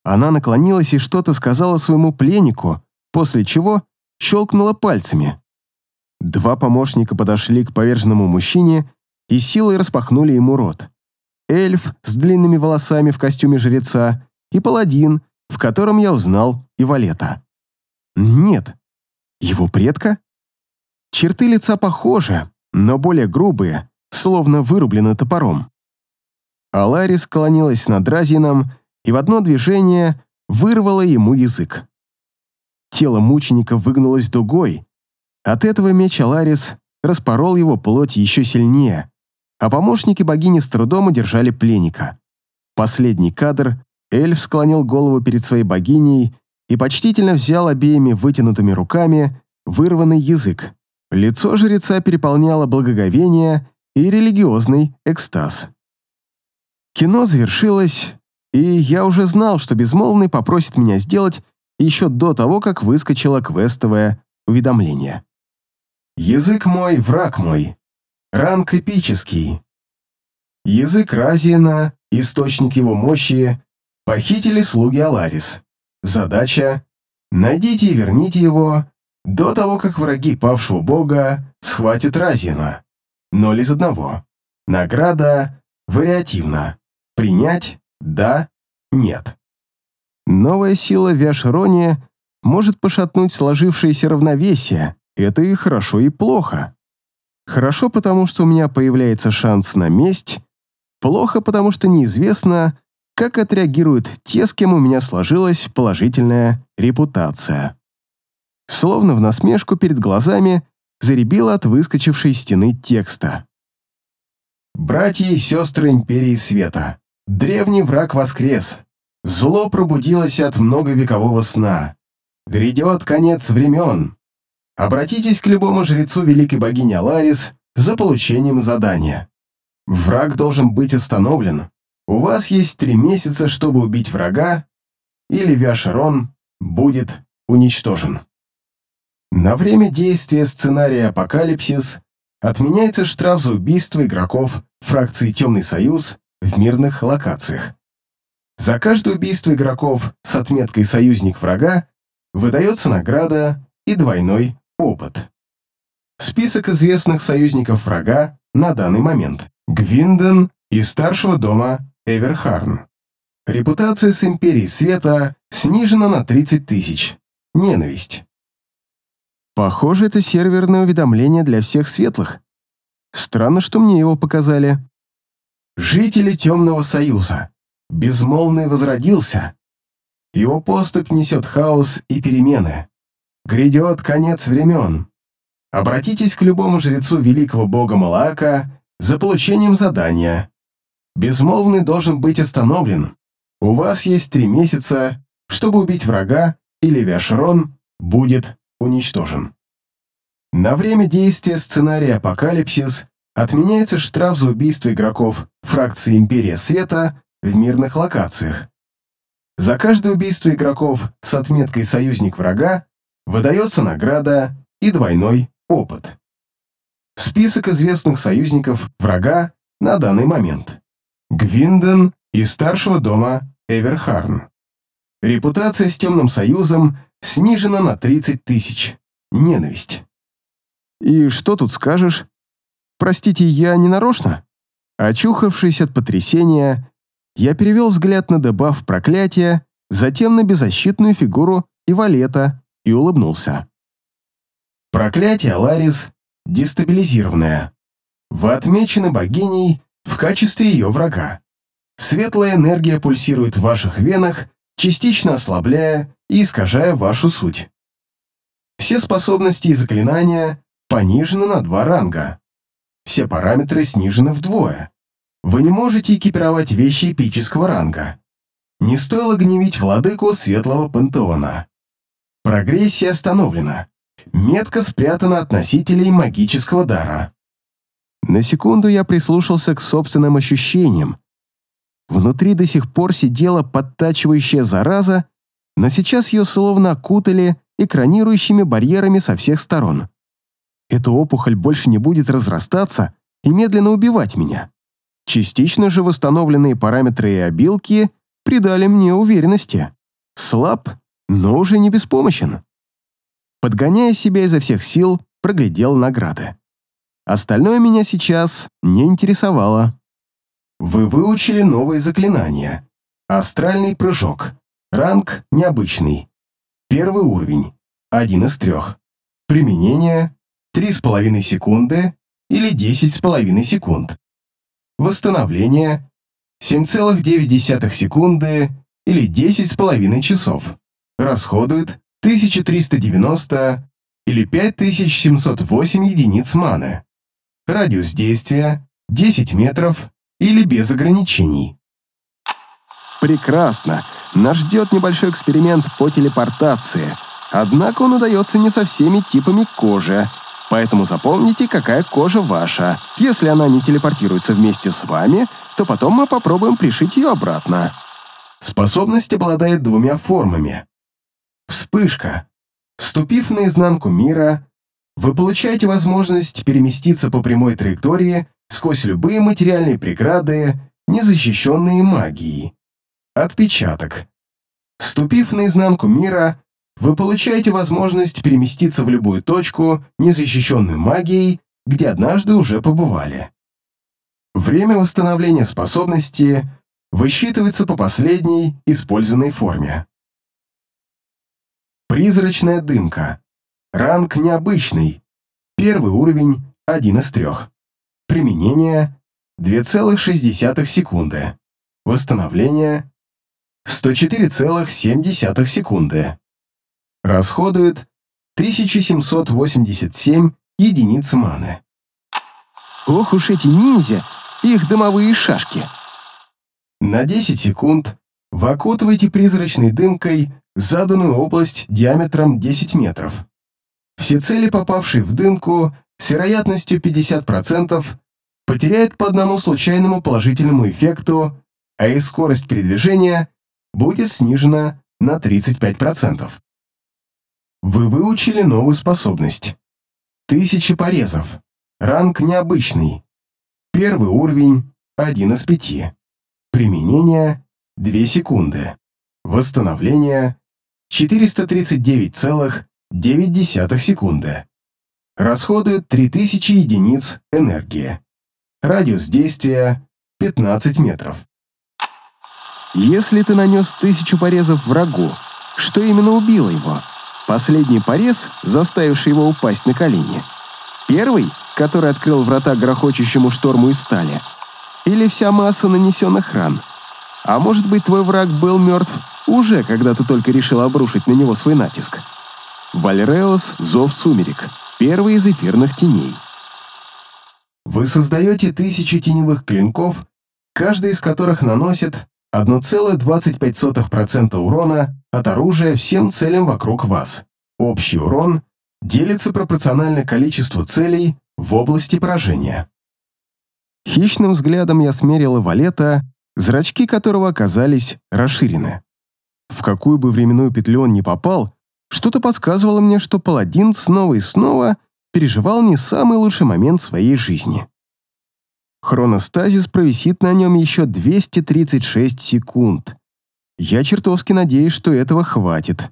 Она наклонилась и что-то сказала своему пленнику, после чего щелкнула пальцами. Два помощника подошли к поверженному мужчине и силой распахнули ему рот. Эльф с длинными волосами в костюме жреца и паладин, в котором я узнал и Валета. Нет, его предка? Черты лица похожи, но более грубые, словно вырублены топором. Алари склонилась над Разином и в одно движение вырвала ему язык. Тело мученика выгнулось дугой. От этого меч Аларис распорол его плоть еще сильнее, а помощники богини с трудом удержали пленника. Последний кадр Эльф склонил голову перед своей богиней и почтительно взял обеими вытянутыми руками вырванный язык. Лицо жреца переполняло благоговение и религиозный экстаз. Кино завершилось, и я уже знал, что Безмолвный попросит меня сделать еще до того, как выскочило квестовое уведомление. «Язык мой, враг мой. Ранг эпический. Язык Разиена, источник его мощи, Похитили слуги Аларис. Задача — найдите и верните его до того, как враги павшего бога схватят Разина. Ноль из одного. Награда вариативна. Принять — да, нет. Новая сила Вяшрони может пошатнуть сложившееся равновесие. Это и хорошо, и плохо. Хорошо, потому что у меня появляется шанс на месть. Плохо, потому что неизвестно, как отреагируют те, с кем у меня сложилась положительная репутация. Словно в насмешку перед глазами заребило от выскочившей стены текста. Братья и сестры Империи Света. Древний враг воскрес. Зло пробудилось от многовекового сна. Грядет конец времен. Обратитесь к любому жрецу великой богини Аларис за получением задания. Враг должен быть остановлен. У вас есть три месяца, чтобы убить врага, или Виашерон будет уничтожен. На время действия сценария «Апокалипсис» отменяется штраф за убийство игроков фракции «Темный союз» в мирных локациях. За каждое убийство игроков с отметкой «Союзник врага» выдается награда и двойной опыт. Список известных союзников врага на данный момент. Гвинден из старшего дома Эверхарн. Репутация с Империей Света снижена на 30 тысяч. Ненависть. Похоже, это серверное уведомление для всех светлых. Странно, что мне его показали. Жители Темного Союза. Безмолвный возродился. Его поступь несет хаос и перемены. Грядет конец времен. Обратитесь к любому жрецу великого бога Малаака за получением задания. Безмолвный должен быть остановлен. У вас есть три месяца, чтобы убить врага, или Виашрон будет уничтожен. На время действия сценария «Апокалипсис» отменяется штраф за убийство игроков фракции «Империя Света» в мирных локациях. За каждое убийство игроков с отметкой «Союзник врага» выдается награда и двойной опыт. Список известных союзников врага на данный момент. Гвинден из старшего дома Эверхарн. Репутация с Темным Союзом снижена на 30 тысяч. Ненависть. И что тут скажешь? Простите, я не нарочно? Очухавшись от потрясения, я перевел взгляд на дебаф проклятия, затем на беззащитную фигуру Ивалета и улыбнулся. Проклятие Ларис дестабилизированное. Вы отмечены богиней в качестве ее врага. Светлая энергия пульсирует в ваших венах, частично ослабляя и искажая вашу суть. Все способности и заклинания понижены на два ранга. Все параметры снижены вдвое. Вы не можете экипировать вещи эпического ранга. Не стоило гневить владыку Светлого Пантеона. Прогрессия остановлена. Метка спрятана от носителей магического дара. На секунду я прислушался к собственным ощущениям. Внутри до сих пор сидела подтачивающая зараза, но сейчас ее словно окутали экранирующими барьерами со всех сторон. Эта опухоль больше не будет разрастаться и медленно убивать меня. Частично же восстановленные параметры и обилки придали мне уверенности. Слаб, но уже не беспомощен. Подгоняя себя изо всех сил, проглядел награды. Остальное меня сейчас не интересовало. Вы выучили новые заклинания. Астральный прыжок. Ранг необычный. Первый уровень. Один из трех. Применение 3,5 секунды или 10,5 секунд. Восстановление 7,9 секунды или 10,5 часов. Расходует 1390 или 5708 единиц маны. Радиус действия 10 метров или без ограничений. Прекрасно. Нас ждет небольшой эксперимент по телепортации. Однако он удается не со всеми типами кожи. Поэтому запомните, какая кожа ваша. Если она не телепортируется вместе с вами, то потом мы попробуем пришить ее обратно. Способность обладает двумя формами. Вспышка. Ступив на изнанку мира, вы получаете возможность переместиться по прямой траектории сквозь любые материальные преграды, незащищенные магией. Отпечаток. Ступив на изнанку мира, вы получаете возможность переместиться в любую точку, незащищенную магией, где однажды уже побывали. Время восстановления способности высчитывается по последней использованной форме. Призрачная дымка. Ранг необычный. Первый уровень – один из трех. Применение – 2,6 секунды. Восстановление – 104,7 секунды. Расходует 1787 единиц маны. Ох уж эти ниндзя! их дымовые шашки. На 10 секунд вы окутываете призрачной дымкой заданную область диаметром 10 метров. Все цели, попавшие в дымку, с вероятностью 50% потеряют по одному случайному положительному эффекту, а их скорость передвижения будет снижена на 35%. Вы выучили новую способность. Тысячи порезов. Ранг необычный. Первый уровень – 1 из 5. Применение – 2 секунды. Восстановление – 439,9 секунды. Расходует 3000 единиц энергии. Радиус действия – 15 метров. Если ты нанес тысячу порезов врагу, что именно убило его? Последний порез, заставивший его упасть на колени. Первый, который открыл врата грохочущему шторму из стали. Или вся масса нанесенных ран. А может быть, твой враг был мертв уже, когда ты только решил обрушить на него свой натиск. Вальреос — Зов Сумерек, первый из эфирных теней. Вы создаете тысячу теневых клинков, каждый из которых наносит 1,25% урона от оружия всем целям вокруг вас. Общий урон делится пропорционально количеству целей в области поражения. Хищным взглядом я смерила валета, зрачки которого оказались расширены. В какую бы временную петлю он ни попал, что-то подсказывало мне, что паладин снова и снова переживал не самый лучший момент своей жизни. Хроностазис провисит на нем еще 236 секунд. Я чертовски надеюсь, что этого хватит.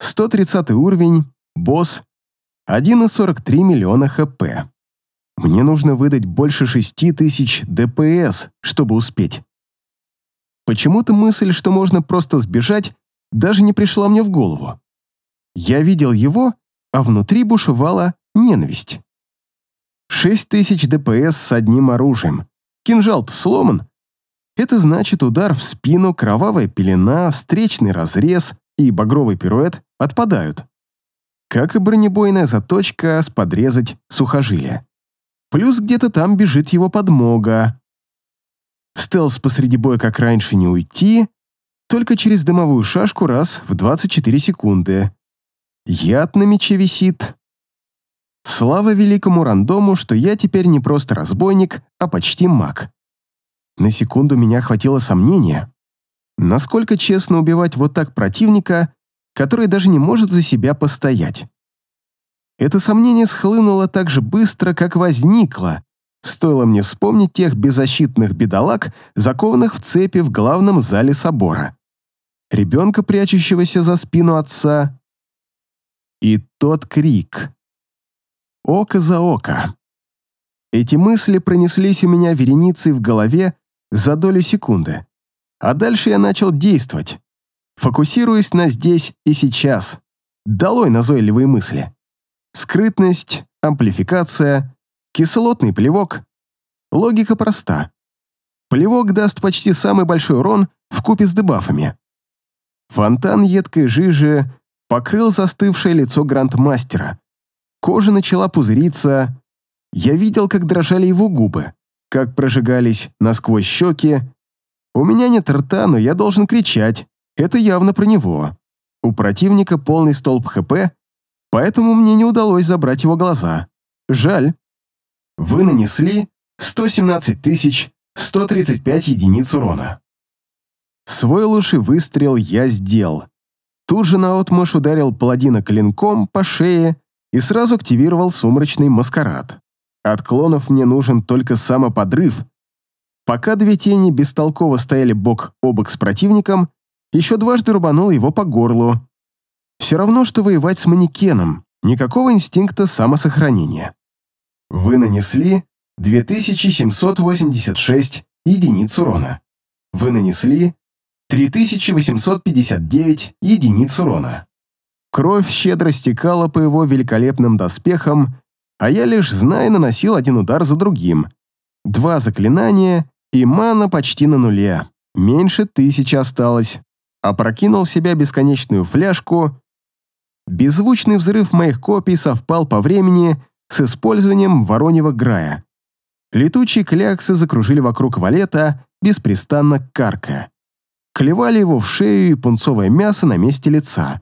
130 уровень, босс, 1,43 миллиона хп. Мне нужно выдать больше 6000 ДПС, чтобы успеть. Почему-то мысль, что можно просто сбежать, даже не пришла мне в голову. Я видел его, а внутри бушевала ненависть. 6000 ДПС с одним оружием. Кинжал-то сломан. Это значит удар в спину, кровавая пелена, встречный разрез и багровый пируэт отпадают. Как и бронебойная заточка с подрезать сухожилия. Плюс где-то там бежит его подмога. Стелс посреди боя как раньше не уйти, только через дымовую шашку раз в 24 секунды. Яд на мече висит, Слава великому рандому, что я теперь не просто разбойник, а почти маг. На секунду меня хватило сомнения. Насколько честно убивать вот так противника, который даже не может за себя постоять? Это сомнение схлынуло так же быстро, как возникло. Стоило мне вспомнить тех беззащитных бедолаг, закованных в цепи в главном зале собора. Ребенка, прячущегося за спину отца. И тот крик. Око за око. Эти мысли пронеслись у меня вереницей в голове за долю секунды. А дальше я начал действовать, фокусируясь на здесь и сейчас. Долой назойливые мысли. Скрытность, амплификация, кислотный плевок. Логика проста. Плевок даст почти самый большой урон в купе с дебафами. Фонтан едкой жижи покрыл застывшее лицо грандмастера, Кожа начала пузыриться. Я видел, как дрожали его губы, как прожигались насквозь щеки. У меня нет рта, но я должен кричать. Это явно про него. У противника полный столб ХП, поэтому мне не удалось забрать его глаза. Жаль. Вы нанесли 117 135 единиц урона. Свой лучший выстрел я сделал. Тут же наотмашь ударил паладина клинком по шее и сразу активировал сумрачный маскарад. От клонов мне нужен только самоподрыв. Пока две тени бестолково стояли бок о бок с противником, еще дважды рубанул его по горлу. Все равно, что воевать с манекеном, никакого инстинкта самосохранения. Вы нанесли 2786 единиц урона. Вы нанесли 3859 единиц урона. Кровь щедро стекала по его великолепным доспехам, а я лишь, зная, наносил один удар за другим. Два заклинания, и мана почти на нуле. Меньше тысячи осталось. Опрокинул в себя бесконечную фляжку. Беззвучный взрыв моих копий совпал по времени с использованием вороньего грая. Летучие кляксы закружили вокруг валета, беспрестанно каркая. Клевали его в шею и пунцовое мясо на месте лица.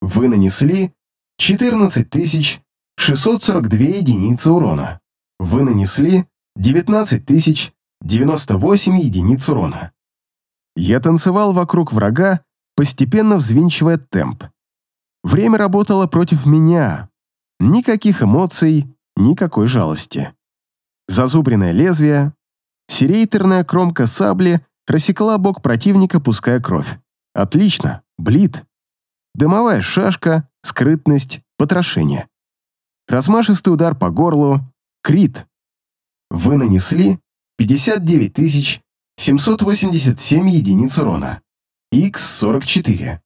Вы нанесли 14 642 единицы урона. Вы нанесли 19 098 единиц урона. Я танцевал вокруг врага, постепенно взвинчивая темп. Время работало против меня. Никаких эмоций, никакой жалости. Зазубренное лезвие, серейтерная кромка сабли рассекла бок противника, пуская кровь. Отлично, блит. Дымовая шашка, скрытность, потрошение. Размашистый удар по горлу, крит. Вы нанесли 59 787 единиц урона. Х-44.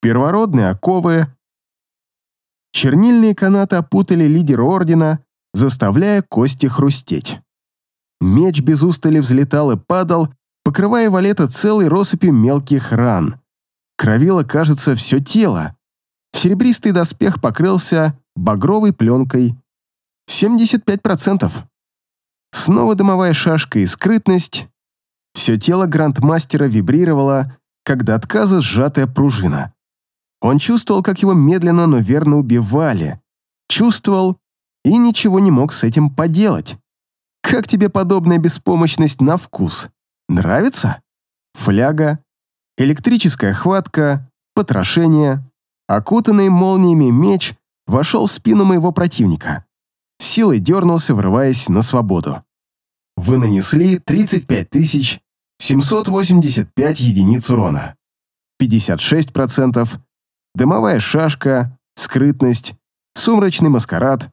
Первородные оковы. Чернильные канаты опутали лидера ордена, заставляя кости хрустеть. Меч без устали взлетал и падал, покрывая валета целой россыпью мелких ран. Кровило, кажется, все тело. Серебристый доспех покрылся багровой пленкой. 75%. Снова дымовая шашка и скрытность. Все тело грандмастера вибрировало, когда отказа сжатая пружина. Он чувствовал, как его медленно, но верно убивали. Чувствовал и ничего не мог с этим поделать. Как тебе подобная беспомощность на вкус? Нравится? Фляга, электрическая хватка, потрошение. Окутанный молниями меч вошел в спину моего противника. Силой дернулся, врываясь на свободу. Вы нанесли 35 785 единиц урона. 56%, дымовая шашка, скрытность, сумрачный маскарад.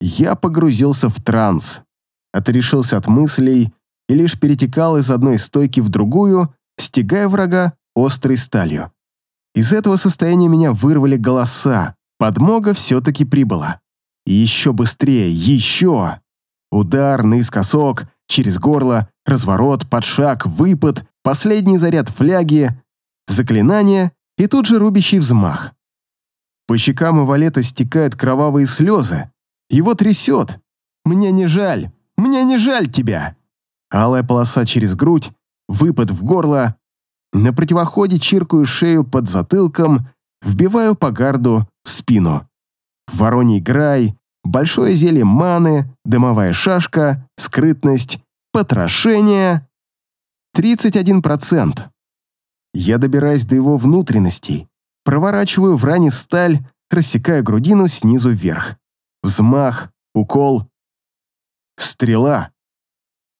Я погрузился в транс, отрешился от мыслей и лишь перетекал из одной стойки в другую, стягая врага острой сталью. Из этого состояния меня вырвали голоса. Подмога все-таки прибыла. Еще быстрее, еще! Удар наискосок, через горло, разворот, подшаг, выпад, последний заряд фляги, заклинание и тут же рубящий взмах. По щекам и валета стекают кровавые слезы. Его трясет. Мне не жаль, мне не жаль тебя. Алая полоса через грудь, выпад в горло. На противоходе чиркаю шею под затылком, вбиваю по гарду в спину. Вороний грай, большое зелье маны, дымовая шашка, скрытность, потрошение. 31%. Я добираюсь до его внутренностей, проворачиваю в ране сталь, рассекая грудину снизу вверх. Взмах, укол. Стрела.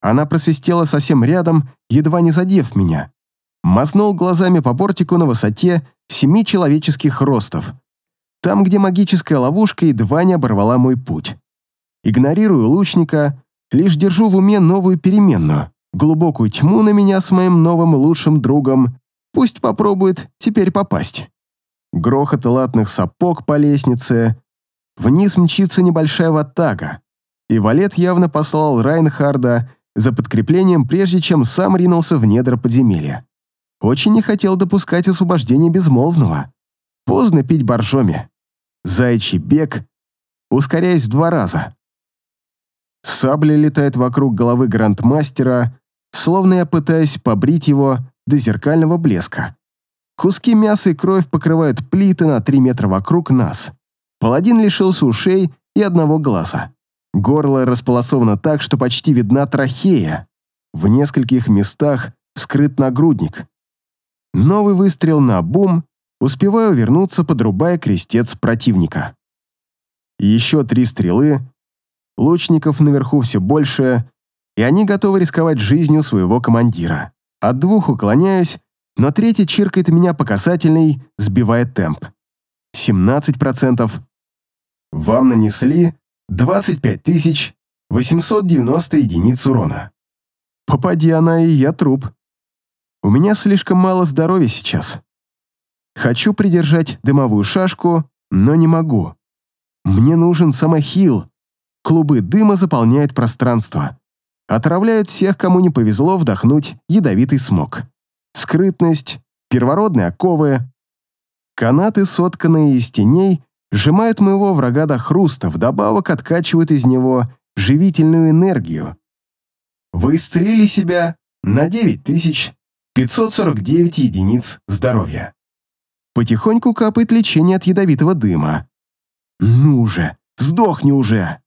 Она просвистела совсем рядом, едва не задев меня. Мазнул глазами по бортику на высоте семи человеческих ростов. Там, где магическая ловушка едва не оборвала мой путь. Игнорирую лучника, лишь держу в уме новую переменную. Глубокую тьму на меня с моим новым лучшим другом. Пусть попробует теперь попасть. Грохот латных сапог по лестнице. Вниз мчится небольшая ватага. И Валет явно послал Райнхарда за подкреплением, прежде чем сам ринулся в недра подземелья. Очень не хотел допускать освобождения безмолвного. Поздно пить боржоми. Зайчий бег, ускоряясь в два раза. Сабля летает вокруг головы грандмастера, словно я пытаюсь побрить его до зеркального блеска. Куски мяса и кровь покрывают плиты на три метра вокруг нас. Паладин лишился ушей и одного глаза. Горло располосовано так, что почти видна трахея. В нескольких местах вскрыт нагрудник. Новый выстрел на бум, успеваю вернуться, подрубая крестец противника. Еще три стрелы, лучников наверху все больше, и они готовы рисковать жизнью своего командира. От двух уклоняюсь, но третий чиркает меня по касательной, сбивая темп. 17%. Вам нанесли 25 890 единиц урона. Попади она, и я труп. У меня слишком мало здоровья сейчас. Хочу придержать дымовую шашку, но не могу. Мне нужен самохил. Клубы дыма заполняют пространство. Отравляют всех, кому не повезло вдохнуть ядовитый смог. Скрытность, первородные оковы. Канаты, сотканные из теней, сжимают моего врага до хруста, вдобавок откачивают из него живительную энергию. Вы исцелили себя на 9549 единиц здоровья. Потихоньку капает лечение от ядовитого дыма. Ну же, сдохни уже!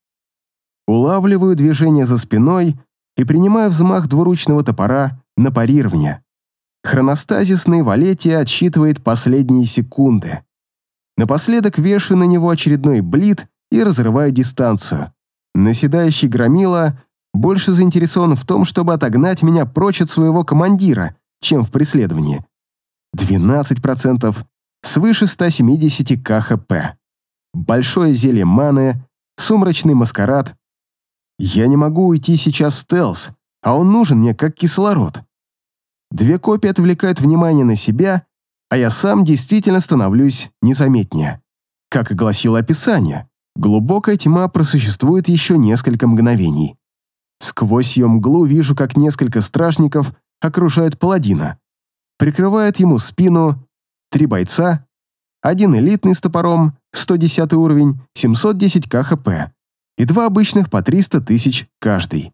Улавливаю движение за спиной и принимаю взмах двуручного топора на парирование. Хроностазис на Ивалете отсчитывает последние секунды. Напоследок вешаю на него очередной блит и разрываю дистанцию. Наседающий громила больше заинтересован в том, чтобы отогнать меня прочь от своего командира, чем в преследовании. 12%, свыше 170 КХП. Большое зелье маны, сумрачный маскарад. Я не могу уйти сейчас в стелс, а он нужен мне как кислород. Две копии отвлекают внимание на себя, а я сам действительно становлюсь незаметнее. Как и гласило описание, глубокая тьма просуществует еще несколько мгновений. Сквозь ее мглу вижу, как несколько стражников окружают паладина. Прикрывает ему спину три бойца, один элитный с топором, 110 уровень, 710 КХП, и два обычных по 300 тысяч каждый.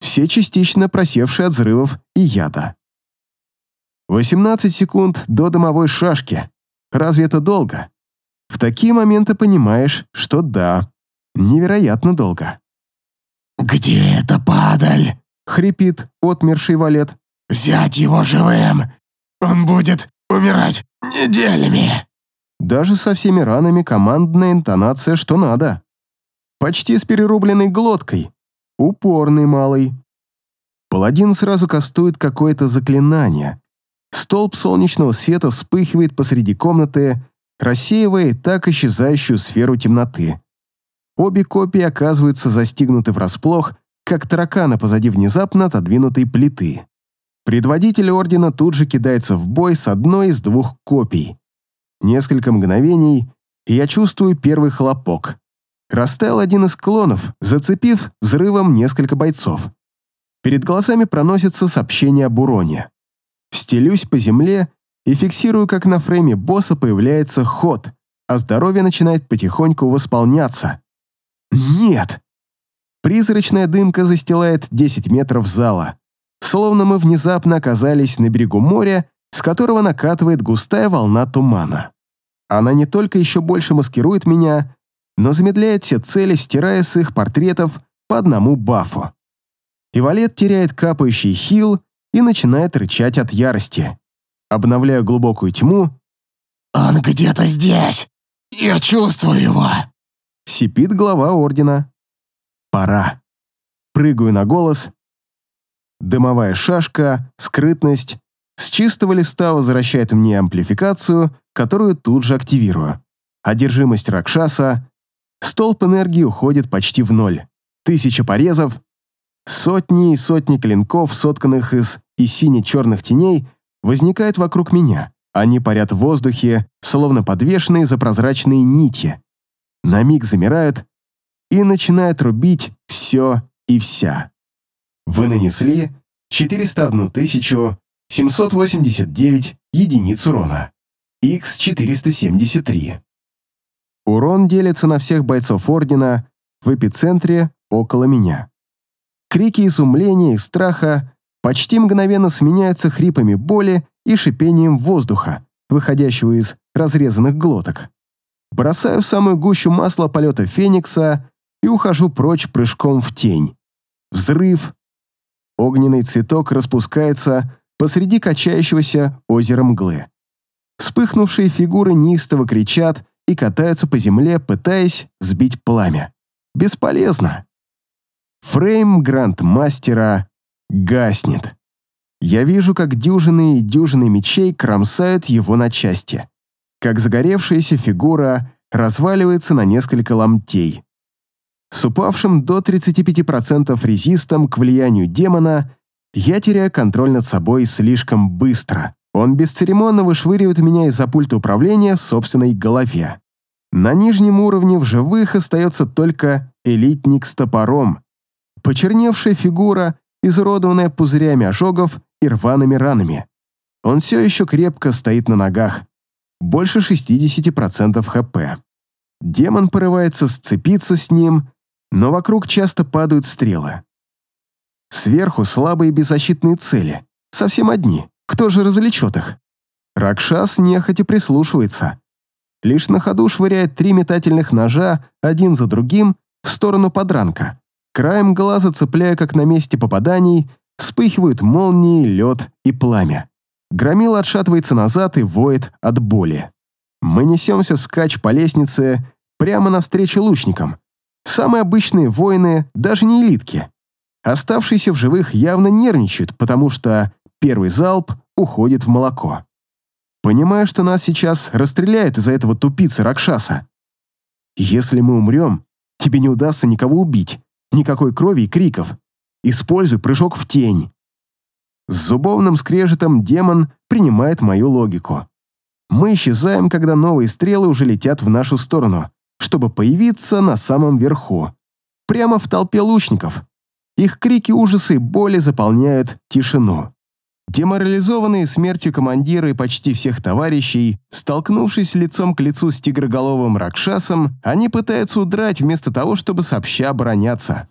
Все частично просевшие от взрывов и яда. 18 секунд до дымовой шашки. Разве это долго? В такие моменты понимаешь, что да, невероятно долго. «Где эта падаль?» — хрипит отмерший валет. «Взять его живым! Он будет умирать неделями!» Даже со всеми ранами командная интонация что надо. Почти с перерубленной глоткой. Упорный малый. Паладин сразу кастует какое-то заклинание. Столб солнечного света вспыхивает посреди комнаты, рассеивая так исчезающую сферу темноты. Обе копии оказываются застигнуты врасплох, как тараканы позади внезапно отодвинутой плиты. Предводитель ордена тут же кидается в бой с одной из двух копий. Несколько мгновений, и я чувствую первый хлопок. Растаял один из клонов, зацепив взрывом несколько бойцов. Перед глазами проносится сообщение об уроне. Стелюсь по земле и фиксирую, как на фрейме босса появляется ход, а здоровье начинает потихоньку восполняться. Нет! Призрачная дымка застилает 10 метров зала. Словно мы внезапно оказались на берегу моря, с которого накатывает густая волна тумана. Она не только еще больше маскирует меня, но замедляет все цели, стирая с их портретов по одному бафу. Ивалет теряет капающий хил и начинает рычать от ярости. Обновляю глубокую тьму. «Он где-то здесь! Я чувствую его!» Сипит глава ордена. Пора. Прыгаю на голос. Дымовая шашка, скрытность. С чистого листа возвращает мне амплификацию, которую тут же активирую. Одержимость Ракшаса. Столб энергии уходит почти в ноль. Тысяча порезов. Сотни и сотни клинков, сотканных из и сине-черных теней, возникают вокруг меня. Они парят в воздухе, словно подвешенные за прозрачные нити на миг замирают и начинают рубить все и вся. Вы нанесли 401 789 единиц урона. Х473. Урон делится на всех бойцов Ордена в эпицентре около меня. Крики изумления и страха почти мгновенно сменяются хрипами боли и шипением воздуха, выходящего из разрезанных глоток бросаю в самую гущу масла полета Феникса и ухожу прочь прыжком в тень. Взрыв. Огненный цветок распускается посреди качающегося озера мглы. Вспыхнувшие фигуры неистово кричат и катаются по земле, пытаясь сбить пламя. Бесполезно. Фрейм Грандмастера гаснет. Я вижу, как дюжины и дюжины мечей кромсают его на части как загоревшаяся фигура разваливается на несколько ломтей. С упавшим до 35% резистом к влиянию демона я теряю контроль над собой слишком быстро. Он бесцеремонно вышвыривает меня из-за пульта управления в собственной голове. На нижнем уровне в живых остается только элитник с топором. Почерневшая фигура, изуродованная пузырями ожогов и рваными ранами. Он все еще крепко стоит на ногах больше 60% ХП. Демон порывается сцепиться с ним, но вокруг часто падают стрелы. Сверху слабые беззащитные цели. Совсем одни. Кто же развлечет их? Ракшас нехотя прислушивается. Лишь на ходу швыряет три метательных ножа, один за другим, в сторону подранка. Краем глаза цепляя, как на месте попаданий, вспыхивают молнии, лед и пламя. Громил отшатывается назад и воет от боли. Мы несемся вскачь по лестнице прямо навстречу лучникам. Самые обычные воины, даже не элитки. Оставшиеся в живых явно нервничают, потому что первый залп уходит в молоко. Понимаю, что нас сейчас расстреляют из-за этого тупицы Ракшаса. Если мы умрем, тебе не удастся никого убить, никакой крови и криков. Используй прыжок в тень. С зубовным скрежетом демон принимает мою логику. Мы исчезаем, когда новые стрелы уже летят в нашу сторону, чтобы появиться на самом верху. Прямо в толпе лучников. Их крики ужаса и боли заполняют тишину. Деморализованные смертью командира и почти всех товарищей, столкнувшись лицом к лицу с тигроголовым Ракшасом, они пытаются удрать вместо того, чтобы сообща обороняться.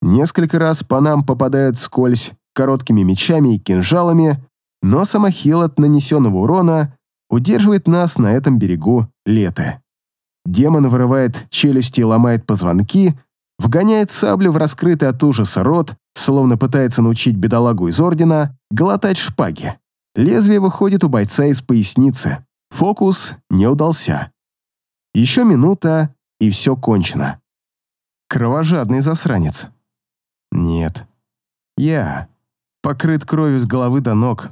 Несколько раз по нам попадают скользь короткими мечами и кинжалами, но самохил от нанесенного урона удерживает нас на этом берегу лета. Демон вырывает челюсти и ломает позвонки, вгоняет саблю в раскрытый от ужаса рот, словно пытается научить бедолагу из ордена глотать шпаги. Лезвие выходит у бойца из поясницы. Фокус не удался. Еще минута, и все кончено. Кровожадный засранец. Нет. Я. Покрыт кровью с головы до ног.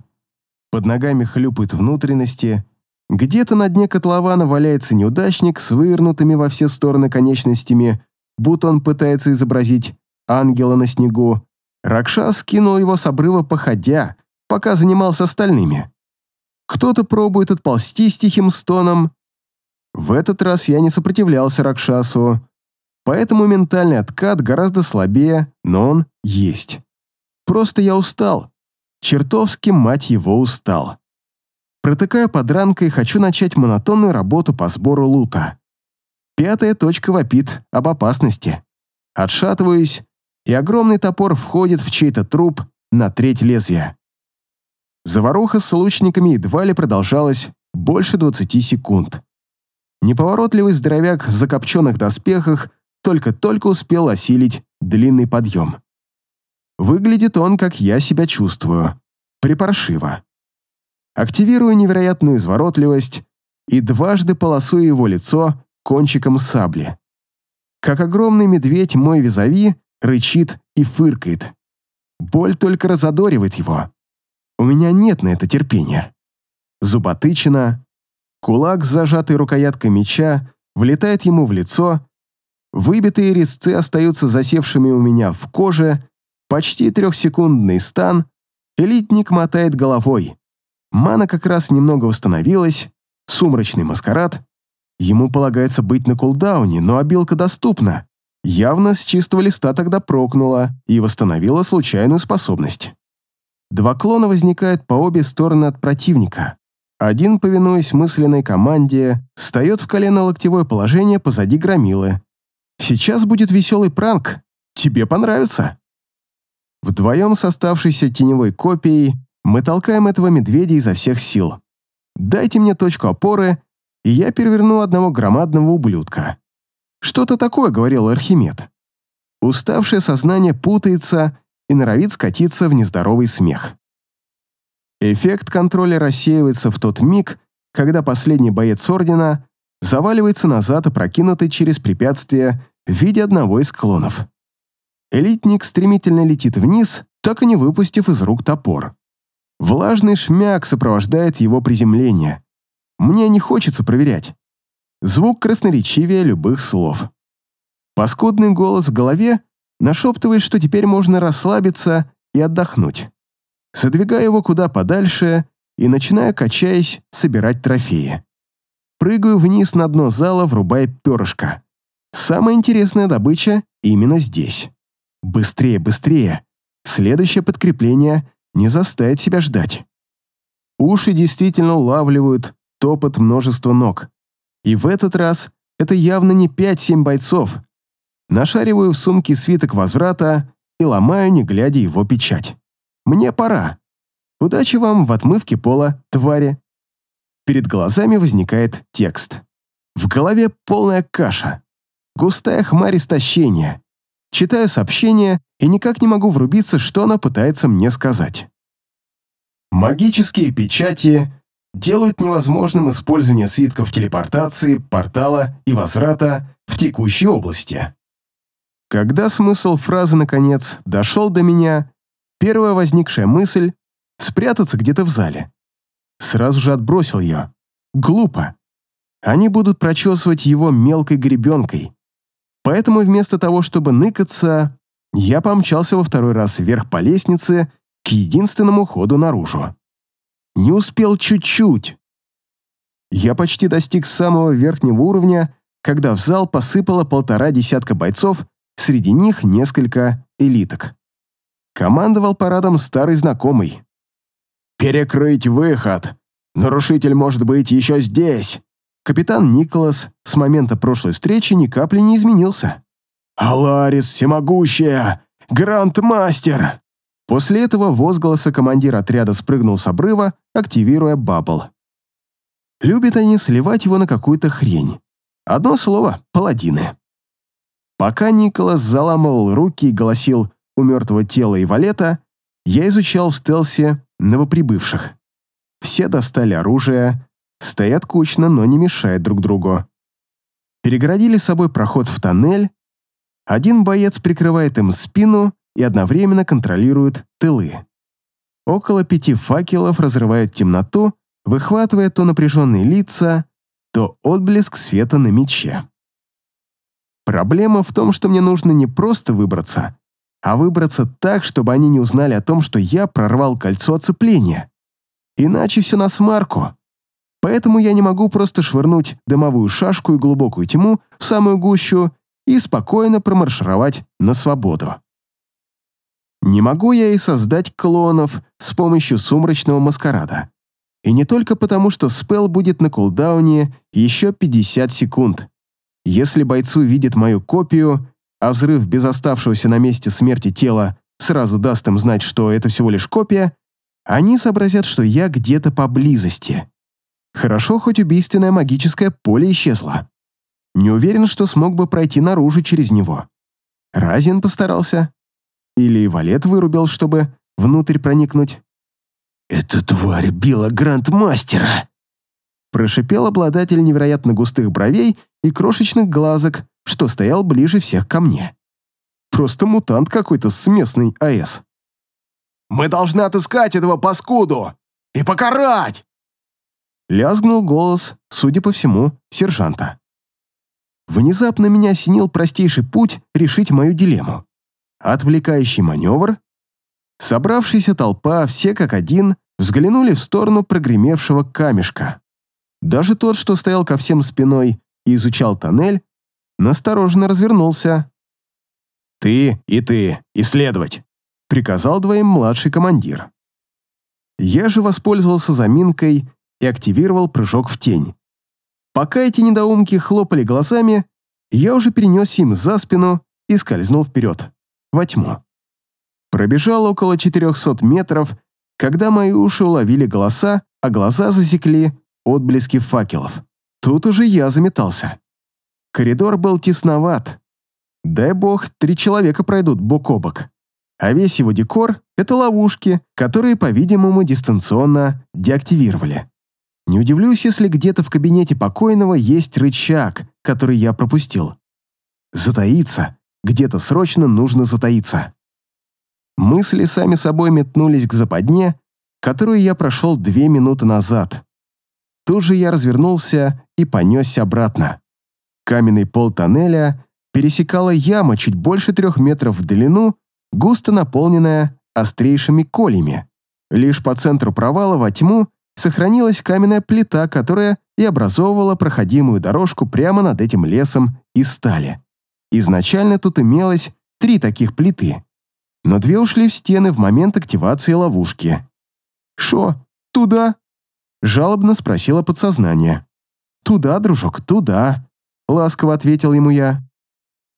Под ногами хлюпают внутренности. Где-то на дне котлована валяется неудачник с вывернутыми во все стороны конечностями, будто он пытается изобразить ангела на снегу. Ракшас скинул его с обрыва походя, пока занимался остальными. Кто-то пробует отползти с тихим стоном. В этот раз я не сопротивлялся Ракшасу, поэтому ментальный откат гораздо слабее, но он есть. Просто я устал. Чертовски, мать его, устал. Протыкаю подранкой хочу начать монотонную работу по сбору лута. Пятая точка вопит об опасности. Отшатываюсь, и огромный топор входит в чей-то труп на треть лезвия. Заваруха с лучниками едва ли продолжалась больше 20 секунд. Неповоротливый здоровяк в закопченных доспехах только-только успел осилить длинный подъем. Выглядит он, как я себя чувствую. Припаршиво. Активирую невероятную изворотливость и дважды полосую его лицо кончиком сабли. Как огромный медведь мой визави рычит и фыркает. Боль только разодоривает его. У меня нет на это терпения. Зуботычина, кулак с зажатой рукояткой меча влетает ему в лицо, выбитые резцы остаются засевшими у меня в коже, почти трехсекундный стан, элитник мотает головой. Мана как раз немного восстановилась, сумрачный маскарад, Ему полагается быть на кулдауне, но обилка доступна. Явно с чистого листа тогда прокнула и восстановила случайную способность. Два клона возникают по обе стороны от противника. Один, повинуясь мысленной команде, встает в колено-локтевое положение позади громилы. Сейчас будет веселый пранк. Тебе понравится. Вдвоем с оставшейся теневой копией мы толкаем этого медведя изо всех сил. Дайте мне точку опоры, и я переверну одного громадного ублюдка. Что-то такое, говорил Архимед. Уставшее сознание путается и норовит скатиться в нездоровый смех. Эффект контроля рассеивается в тот миг, когда последний боец Ордена заваливается назад, опрокинутый через препятствие в виде одного из клонов. Элитник стремительно летит вниз, так и не выпустив из рук топор. Влажный шмяк сопровождает его приземление. Мне не хочется проверять. Звук красноречивее любых слов. Паскудный голос в голове нашептывает, что теперь можно расслабиться и отдохнуть. Задвигаю его куда подальше и начинаю, качаясь, собирать трофеи. Прыгаю вниз на дно зала, врубая перышко. Самая интересная добыча именно здесь. Быстрее, быстрее. Следующее подкрепление не заставит себя ждать. Уши действительно улавливают топот множества ног. И в этот раз это явно не 5-7 бойцов. нашариваю в сумке свиток возврата и ломаю, не глядя его печать. Мне пора. Удачи вам в отмывке пола, твари. Перед глазами возникает текст. В голове полная каша. Густая хмарь истощения. Читаю сообщение и никак не могу врубиться, что она пытается мне сказать. Магические печати делают невозможным использование свитков телепортации, портала и возврата в текущей области. Когда смысл фразы, наконец, дошел до меня, первая возникшая мысль — спрятаться где-то в зале. Сразу же отбросил ее. Глупо. Они будут прочесывать его мелкой гребенкой. Поэтому вместо того, чтобы ныкаться, я помчался во второй раз вверх по лестнице к единственному ходу наружу. Не успел чуть-чуть. Я почти достиг самого верхнего уровня, когда в зал посыпало полтора десятка бойцов, среди них несколько элиток. Командовал парадом старый знакомый. «Перекрыть выход! Нарушитель может быть еще здесь!» Капитан Николас с момента прошлой встречи ни капли не изменился. «Аларис всемогущая! Грандмастер!» После этого возгласа командир отряда спрыгнул с обрыва, активируя бабл. Любят они сливать его на какую-то хрень. Одно слово — паладины. Пока Николас заламывал руки и голосил у мертвого тела и валета, я изучал в стелсе новоприбывших. Все достали оружие, стоят кучно, но не мешают друг другу. Перегородили собой проход в тоннель, один боец прикрывает им спину и одновременно контролирует тылы. Около пяти факелов разрывают темноту, выхватывая то напряженные лица, то отблеск света на мече. Проблема в том, что мне нужно не просто выбраться, а выбраться так, чтобы они не узнали о том, что я прорвал кольцо оцепления. Иначе все на смарку. Поэтому я не могу просто швырнуть дымовую шашку и глубокую тьму в самую гущу и спокойно промаршировать на свободу. Не могу я и создать клонов с помощью сумрачного маскарада. И не только потому, что спел будет на кулдауне еще 50 секунд. Если бойцы видят мою копию, а взрыв без оставшегося на месте смерти тела сразу даст им знать, что это всего лишь копия, они сообразят, что я где-то поблизости. Хорошо, хоть убийственное магическое поле исчезло. Не уверен, что смог бы пройти наружу через него. Разин постарался. Или Валет вырубил, чтобы внутрь проникнуть. «Эта тварь била грандмастера!» Прошипел обладатель невероятно густых бровей и крошечных глазок, что стоял ближе всех ко мне. Просто мутант какой-то с местной АЭС. «Мы должны отыскать этого паскуду и покарать!» Лязгнул голос, судя по всему, сержанта. Внезапно меня осенил простейший путь решить мою дилемму. Отвлекающий маневр. Собравшаяся толпа, все как один, взглянули в сторону прогремевшего камешка. Даже тот, что стоял ко всем спиной и изучал тоннель, настороженно развернулся. «Ты и ты, исследовать!» — приказал двоим младший командир. Я же воспользовался заминкой и активировал прыжок в тень. Пока эти недоумки хлопали глазами, я уже перенес им за спину и скользнул вперед, во тьму. Пробежал около 400 метров, когда мои уши уловили голоса, а глаза засекли отблески факелов. Тут уже я заметался. Коридор был тесноват. Дай бог, три человека пройдут бок о бок. А весь его декор — это ловушки, которые, по-видимому, дистанционно деактивировали. Не удивлюсь, если где-то в кабинете покойного есть рычаг, который я пропустил. Затаиться. Где-то срочно нужно затаиться. Мысли сами собой метнулись к западне, которую я прошел две минуты назад. Тут же я развернулся и понесся обратно. Каменный пол тоннеля пересекала яма чуть больше трех метров в длину, густо наполненная острейшими колями. Лишь по центру провала во тьму сохранилась каменная плита, которая и образовывала проходимую дорожку прямо над этим лесом из стали. Изначально тут имелось три таких плиты, но две ушли в стены в момент активации ловушки. «Шо, туда?» — жалобно спросила подсознание. «Туда, дружок, туда», — ласково ответил ему я.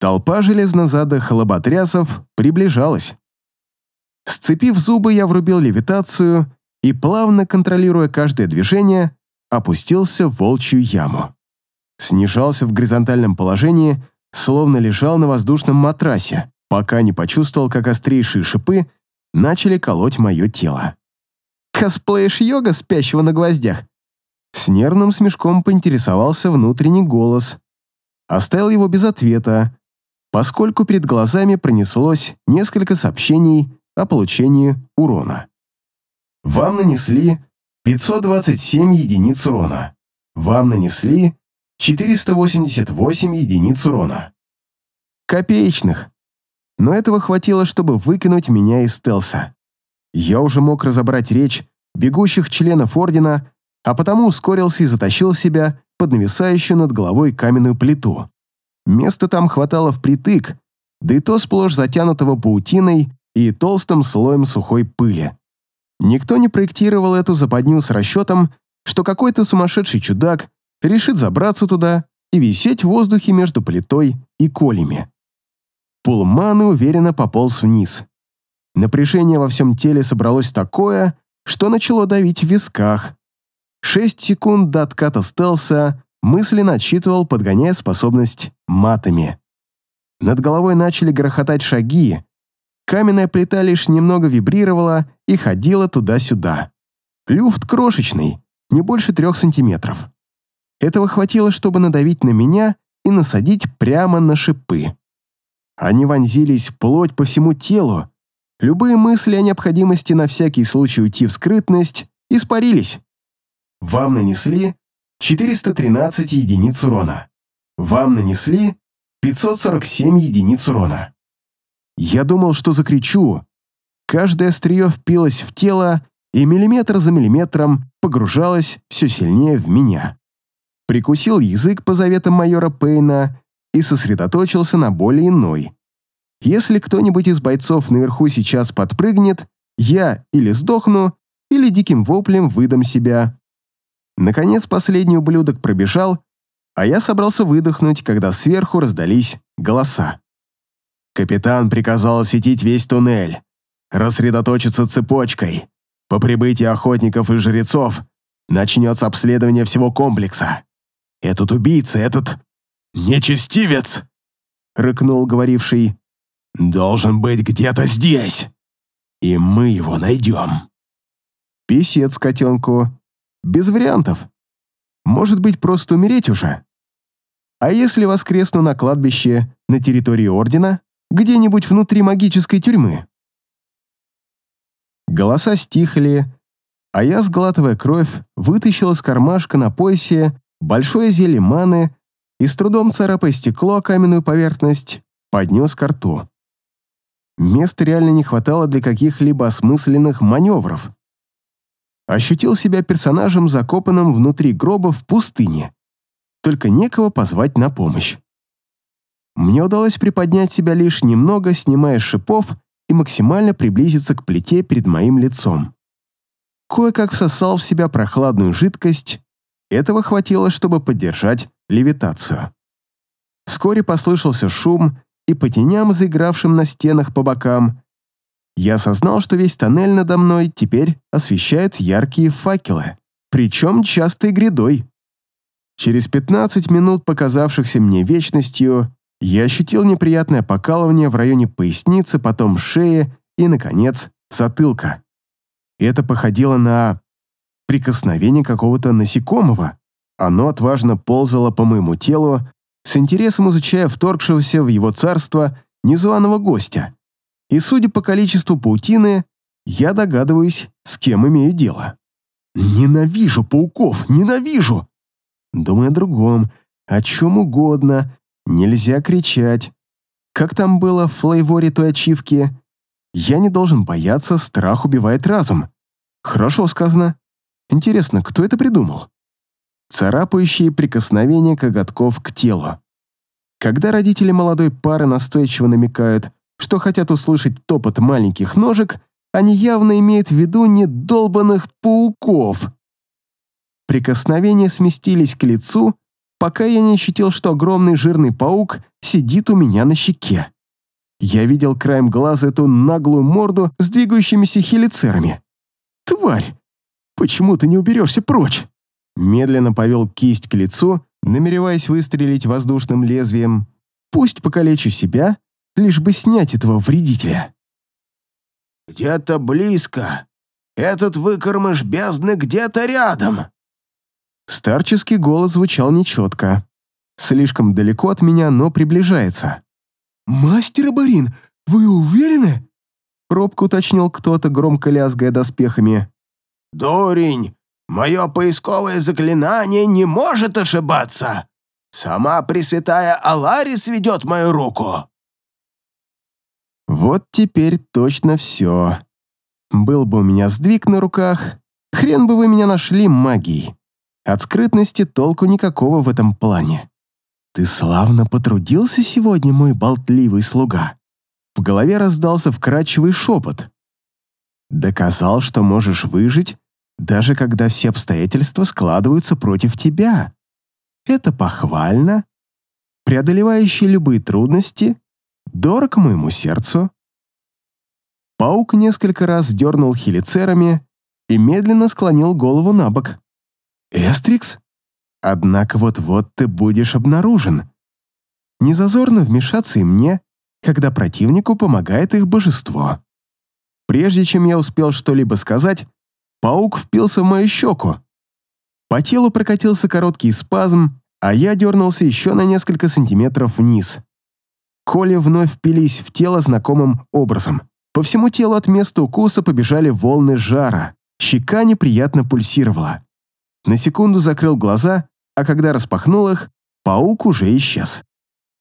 Толпа железнозадых лоботрясов приближалась. Сцепив зубы, я врубил левитацию и, плавно контролируя каждое движение, опустился в волчью яму. Снижался в горизонтальном положении, словно лежал на воздушном матрасе, пока не почувствовал, как острейшие шипы начали колоть мое тело. «Косплеишь йога спящего на гвоздях?» С нервным смешком поинтересовался внутренний голос. Оставил его без ответа, поскольку перед глазами пронеслось несколько сообщений о получении урона. Вам нанесли 527 единиц урона. Вам нанесли 488 единиц урона. Копеечных. Но этого хватило, чтобы выкинуть меня из стелса. Я уже мог разобрать речь бегущих членов Ордена, а потому ускорился и затащил себя под нависающую над головой каменную плиту. Места там хватало впритык, да и то сплошь затянутого паутиной и толстым слоем сухой пыли. Никто не проектировал эту западню с расчетом, что какой-то сумасшедший чудак решит забраться туда и висеть в воздухе между плитой и колями. Пулманы уверенно пополз вниз. Напряжение во всем теле собралось такое, что начало давить в висках. Шесть секунд до отката стелса мысленно отсчитывал, подгоняя способность матами. Над головой начали грохотать шаги, Каменная плита лишь немного вибрировала и ходила туда-сюда. Люфт крошечный, не больше трех сантиметров. Этого хватило, чтобы надавить на меня и насадить прямо на шипы. Они вонзились вплоть по всему телу. Любые мысли о необходимости на всякий случай уйти в скрытность испарились. Вам нанесли 413 единиц урона. Вам нанесли 547 единиц урона. Я думал, что закричу. Каждое острие впилось в тело и миллиметр за миллиметром погружалось все сильнее в меня. Прикусил язык по заветам майора Пейна и сосредоточился на боли иной. Если кто-нибудь из бойцов наверху сейчас подпрыгнет, я или сдохну, или диким воплем выдам себя. Наконец последний ублюдок пробежал, а я собрался выдохнуть, когда сверху раздались голоса. Капитан приказал осветить весь туннель, рассредоточиться цепочкой. По прибытии охотников и жрецов начнется обследование всего комплекса. Этот убийца, этот нечестивец, рыкнул говоривший, должен быть где-то здесь, и мы его найдем. Писец котенку. Без вариантов. Может быть, просто умереть уже? А если воскресну на кладбище на территории Ордена? где-нибудь внутри магической тюрьмы. Голоса стихли, а я, сглатывая кровь, вытащил из кармашка на поясе большое зелье маны и с трудом царапая стекло каменную поверхность, поднес ко рту. Места реально не хватало для каких-либо осмысленных маневров. Ощутил себя персонажем, закопанным внутри гроба в пустыне. Только некого позвать на помощь. Мне удалось приподнять себя лишь немного, снимая шипов и максимально приблизиться к плите перед моим лицом. Кое-как всосал в себя прохладную жидкость, этого хватило, чтобы поддержать левитацию. Вскоре послышался шум, и по теням, заигравшим на стенах по бокам, я осознал, что весь тоннель надо мной теперь освещают яркие факелы, причем частой грядой. Через 15 минут, показавшихся мне вечностью, я ощутил неприятное покалывание в районе поясницы, потом шеи и, наконец, затылка. Это походило на прикосновение какого-то насекомого. Оно отважно ползало по моему телу, с интересом изучая вторгшегося в его царство незваного гостя. И, судя по количеству паутины, я догадываюсь, с кем имею дело. Ненавижу пауков, ненавижу! Думаю о другом, о чем угодно, Нельзя кричать. Как там было в флейворе той ачивки? Я не должен бояться, страх убивает разум. Хорошо сказано. Интересно, кто это придумал? Царапающие прикосновения коготков к телу. Когда родители молодой пары настойчиво намекают, что хотят услышать топот маленьких ножек, они явно имеют в виду недолбанных пауков. Прикосновения сместились к лицу, пока я не ощутил, что огромный жирный паук сидит у меня на щеке. Я видел краем глаза эту наглую морду с двигающимися хелицерами. «Тварь! Почему ты не уберешься прочь?» Медленно повел кисть к лицу, намереваясь выстрелить воздушным лезвием. «Пусть покалечу себя, лишь бы снять этого вредителя». «Где-то близко. Этот выкормыш бездны где-то рядом». Старческий голос звучал нечетко. Слишком далеко от меня, но приближается. «Мастер Абарин, вы уверены?» Пробку уточнил кто-то, громко лязгая доспехами. «Дурень, мое поисковое заклинание не может ошибаться. Сама Пресвятая Аларис ведет мою руку». Вот теперь точно все. Был бы у меня сдвиг на руках, хрен бы вы меня нашли магией. От скрытности толку никакого в этом плане. Ты славно потрудился сегодня, мой болтливый слуга. В голове раздался вкрадчивый шепот. Доказал, что можешь выжить, даже когда все обстоятельства складываются против тебя. Это похвально. Преодолевающий любые трудности, дорог моему сердцу. Паук несколько раз дернул хелицерами и медленно склонил голову на бок. «Эстрикс? Однако вот-вот ты будешь обнаружен. Незазорно вмешаться и мне, когда противнику помогает их божество». Прежде чем я успел что-либо сказать, паук впился в мою щеку. По телу прокатился короткий спазм, а я дернулся еще на несколько сантиметров вниз. Коли вновь впились в тело знакомым образом. По всему телу от места укуса побежали волны жара. Щека неприятно пульсировала. На секунду закрыл глаза, а когда распахнул их, паук уже исчез.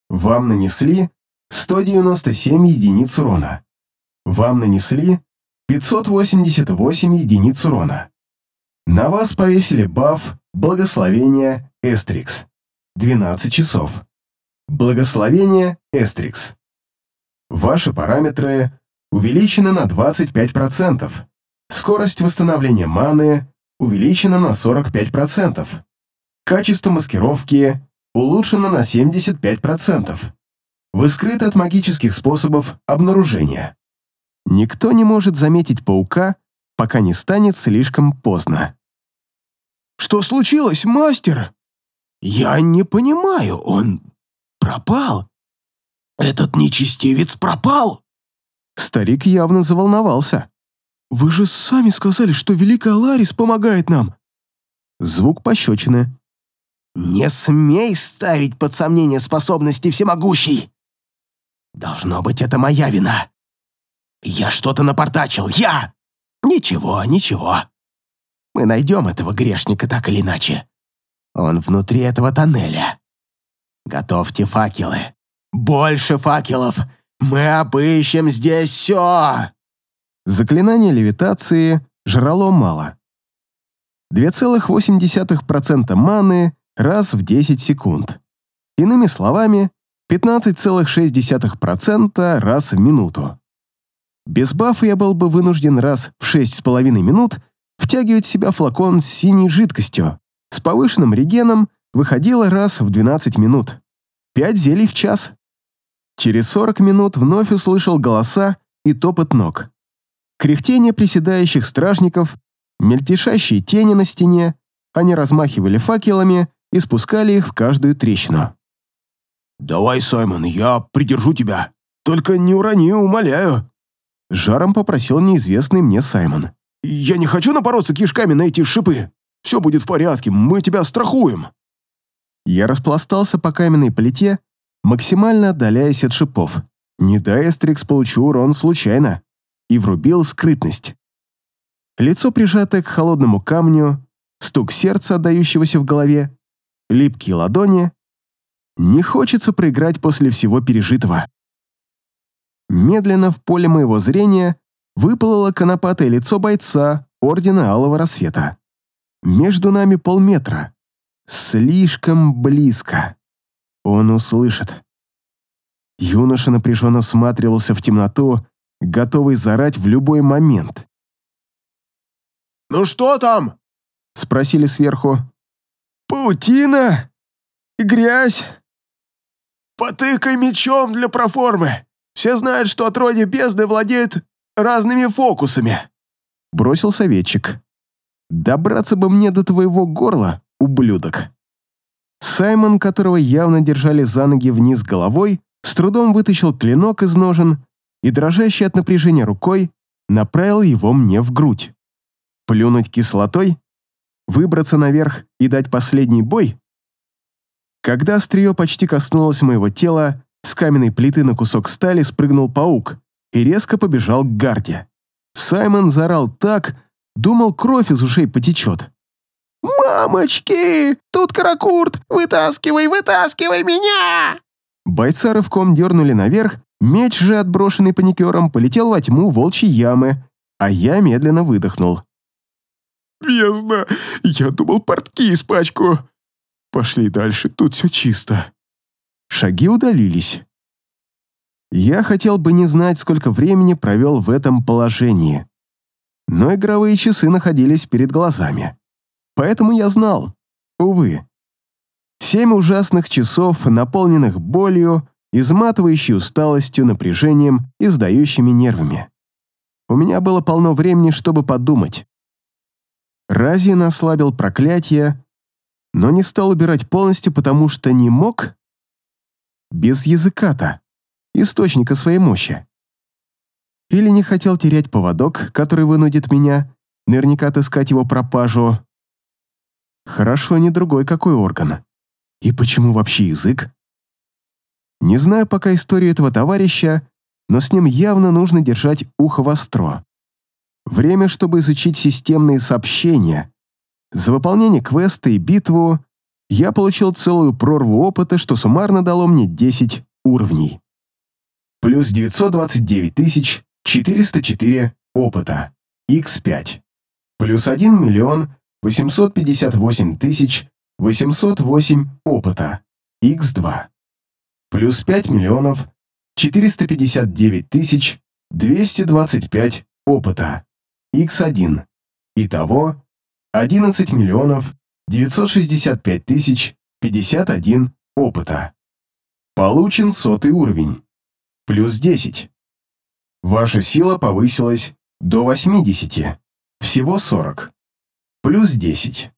Вам нанесли 197 единиц урона. Вам нанесли 588 единиц урона. На вас повесили баф «Благословение Эстрикс». 12 часов. Благословение Эстрикс. Ваши параметры увеличены на 25%. Скорость восстановления маны увеличена на 45%. Качество маскировки улучшено на 75%. Вы скрыты от магических способов обнаружения. Никто не может заметить паука, пока не станет слишком поздно. «Что случилось, мастер?» «Я не понимаю, он пропал. Этот нечестивец пропал!» Старик явно заволновался. «Вы же сами сказали, что Великая Ларис помогает нам!» Звук пощечины. «Не смей ставить под сомнение способности всемогущей! Должно быть, это моя вина. Я что-то напортачил, я! Ничего, ничего. Мы найдем этого грешника так или иначе. Он внутри этого тоннеля. Готовьте факелы. Больше факелов. Мы обыщем здесь все!» Заклинание левитации жрало мало. 2,8% маны раз в 10 секунд. Иными словами, 15,6% раз в минуту. Без бафа я был бы вынужден раз в 6,5 минут втягивать в себя флакон с синей жидкостью. С повышенным регеном выходило раз в 12 минут. 5 зелий в час. Через 40 минут вновь услышал голоса и топот ног. Кряхтение приседающих стражников, мельтешащие тени на стене, они размахивали факелами и спускали их в каждую трещину. «Давай, Саймон, я придержу тебя. Только не урони, умоляю», — жаром попросил неизвестный мне Саймон. «Я не хочу напороться кишками на эти шипы. Все будет в порядке, мы тебя страхуем». Я распластался по каменной плите, максимально отдаляясь от шипов. Не дай Эстрикс получу урон случайно. И врубил скрытность. Лицо прижатое к холодному камню, стук сердца, отдающегося в голове, липкие ладони. Не хочется проиграть после всего пережитого. Медленно в поле моего зрения выплыло конопатое лицо бойца Ордена Алого Рассвета. Между нами полметра. Слишком близко. Он услышит. Юноша напряженно всматривался в темноту, готовый зарать в любой момент. «Ну что там?» — спросили сверху. «Паутина!» грязь!» «Потыкай мечом для проформы! Все знают, что отродье бездны владеет разными фокусами!» Бросил советчик. «Добраться бы мне до твоего горла, ублюдок!» Саймон, которого явно держали за ноги вниз головой, с трудом вытащил клинок из ножен и, дрожащий от напряжения рукой, направил его мне в грудь. Плюнуть кислотой? Выбраться наверх и дать последний бой? Когда острие почти коснулось моего тела, с каменной плиты на кусок стали спрыгнул паук и резко побежал к гарде. Саймон заорал так, думал, кровь из ушей потечет. «Мамочки! Тут каракурт! Вытаскивай, вытаскивай меня!» Бойца рывком дернули наверх, меч же, отброшенный паникером, полетел во тьму волчьей ямы, а я медленно выдохнул. «Бездна! Я думал, портки испачку!» «Пошли дальше, тут все чисто». Шаги удалились. Я хотел бы не знать, сколько времени провел в этом положении. Но игровые часы находились перед глазами. Поэтому я знал. Увы. Семь ужасных часов, наполненных болью, изматывающей усталостью, напряжением и сдающими нервами. У меня было полно времени, чтобы подумать. Разин ослабил проклятие, но не стал убирать полностью, потому что не мог? Без языка-то, источника своей мощи. Или не хотел терять поводок, который вынудит меня, наверняка отыскать его пропажу. Хорошо, не другой какой орган. И почему вообще язык? Не знаю пока историю этого товарища, но с ним явно нужно держать ухо востро. Время, чтобы изучить системные сообщения. За выполнение квеста и битву я получил целую прорву опыта, что суммарно дало мне 10 уровней. Плюс 929 404 опыта. Х5. Плюс 1 миллион 858 808 опыта. Х2. Плюс 5 миллионов 459 225 опыта. Х1. Итого 11 миллионов 965 тысяч 51 опыта. Получен сотый уровень. Плюс 10. Ваша сила повысилась до 80. Всего 40. Плюс 10.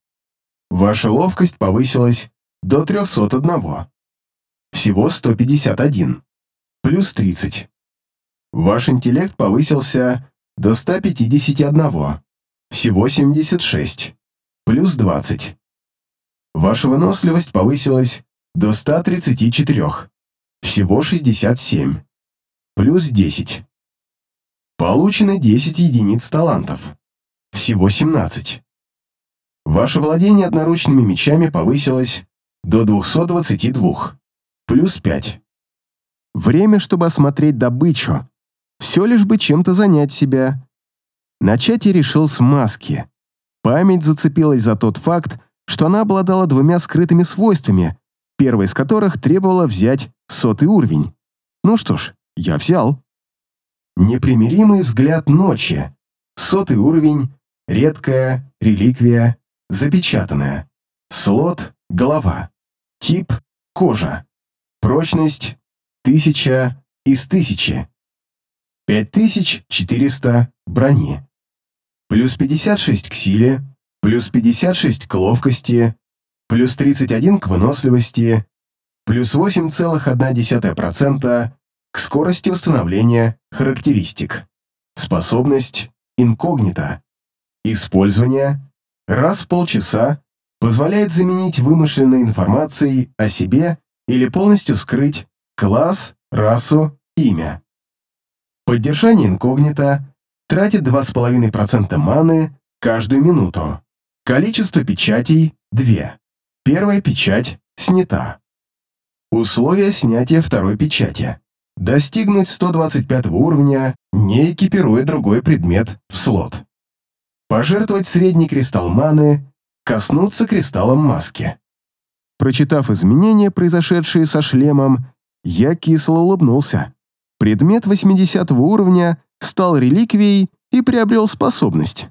Ваша ловкость повысилась до 301. Всего 151. Плюс 30. Ваш интеллект повысился до 151. Всего 76. Плюс 20. Ваша выносливость повысилась до 134. Всего 67. Плюс 10. Получено 10 единиц талантов. Всего 17. Ваше владение одноручными мечами повысилось до 222. Плюс 5. Время, чтобы осмотреть добычу. Все лишь бы чем-то занять себя. Начать я решил с маски. Память зацепилась за тот факт, что она обладала двумя скрытыми свойствами, первое из которых требовало взять сотый уровень. Ну что ж, я взял. Непримиримый взгляд ночи. Сотый уровень, редкая, реликвия, запечатанная. Слот, голова. Тип, кожа. Прочность, тысяча из тысячи. 5400 брони. Плюс 56 к силе, плюс 56 к ловкости, плюс 31 к выносливости, плюс 8,1% к скорости установления характеристик. Способность инкогнито. Использование раз в полчаса позволяет заменить вымышленной информацией о себе или полностью скрыть класс, расу, имя. Поддержание инкогнито тратит 2,5% маны каждую минуту. Количество печатей – 2. Первая печать снята. Условия снятия второй печати. Достигнуть 125 уровня, не экипируя другой предмет в слот. Пожертвовать средний кристалл маны, коснуться кристаллом маски. Прочитав изменения, произошедшие со шлемом, я кисло улыбнулся. Предмет 80 уровня стал реликвией и приобрел способность.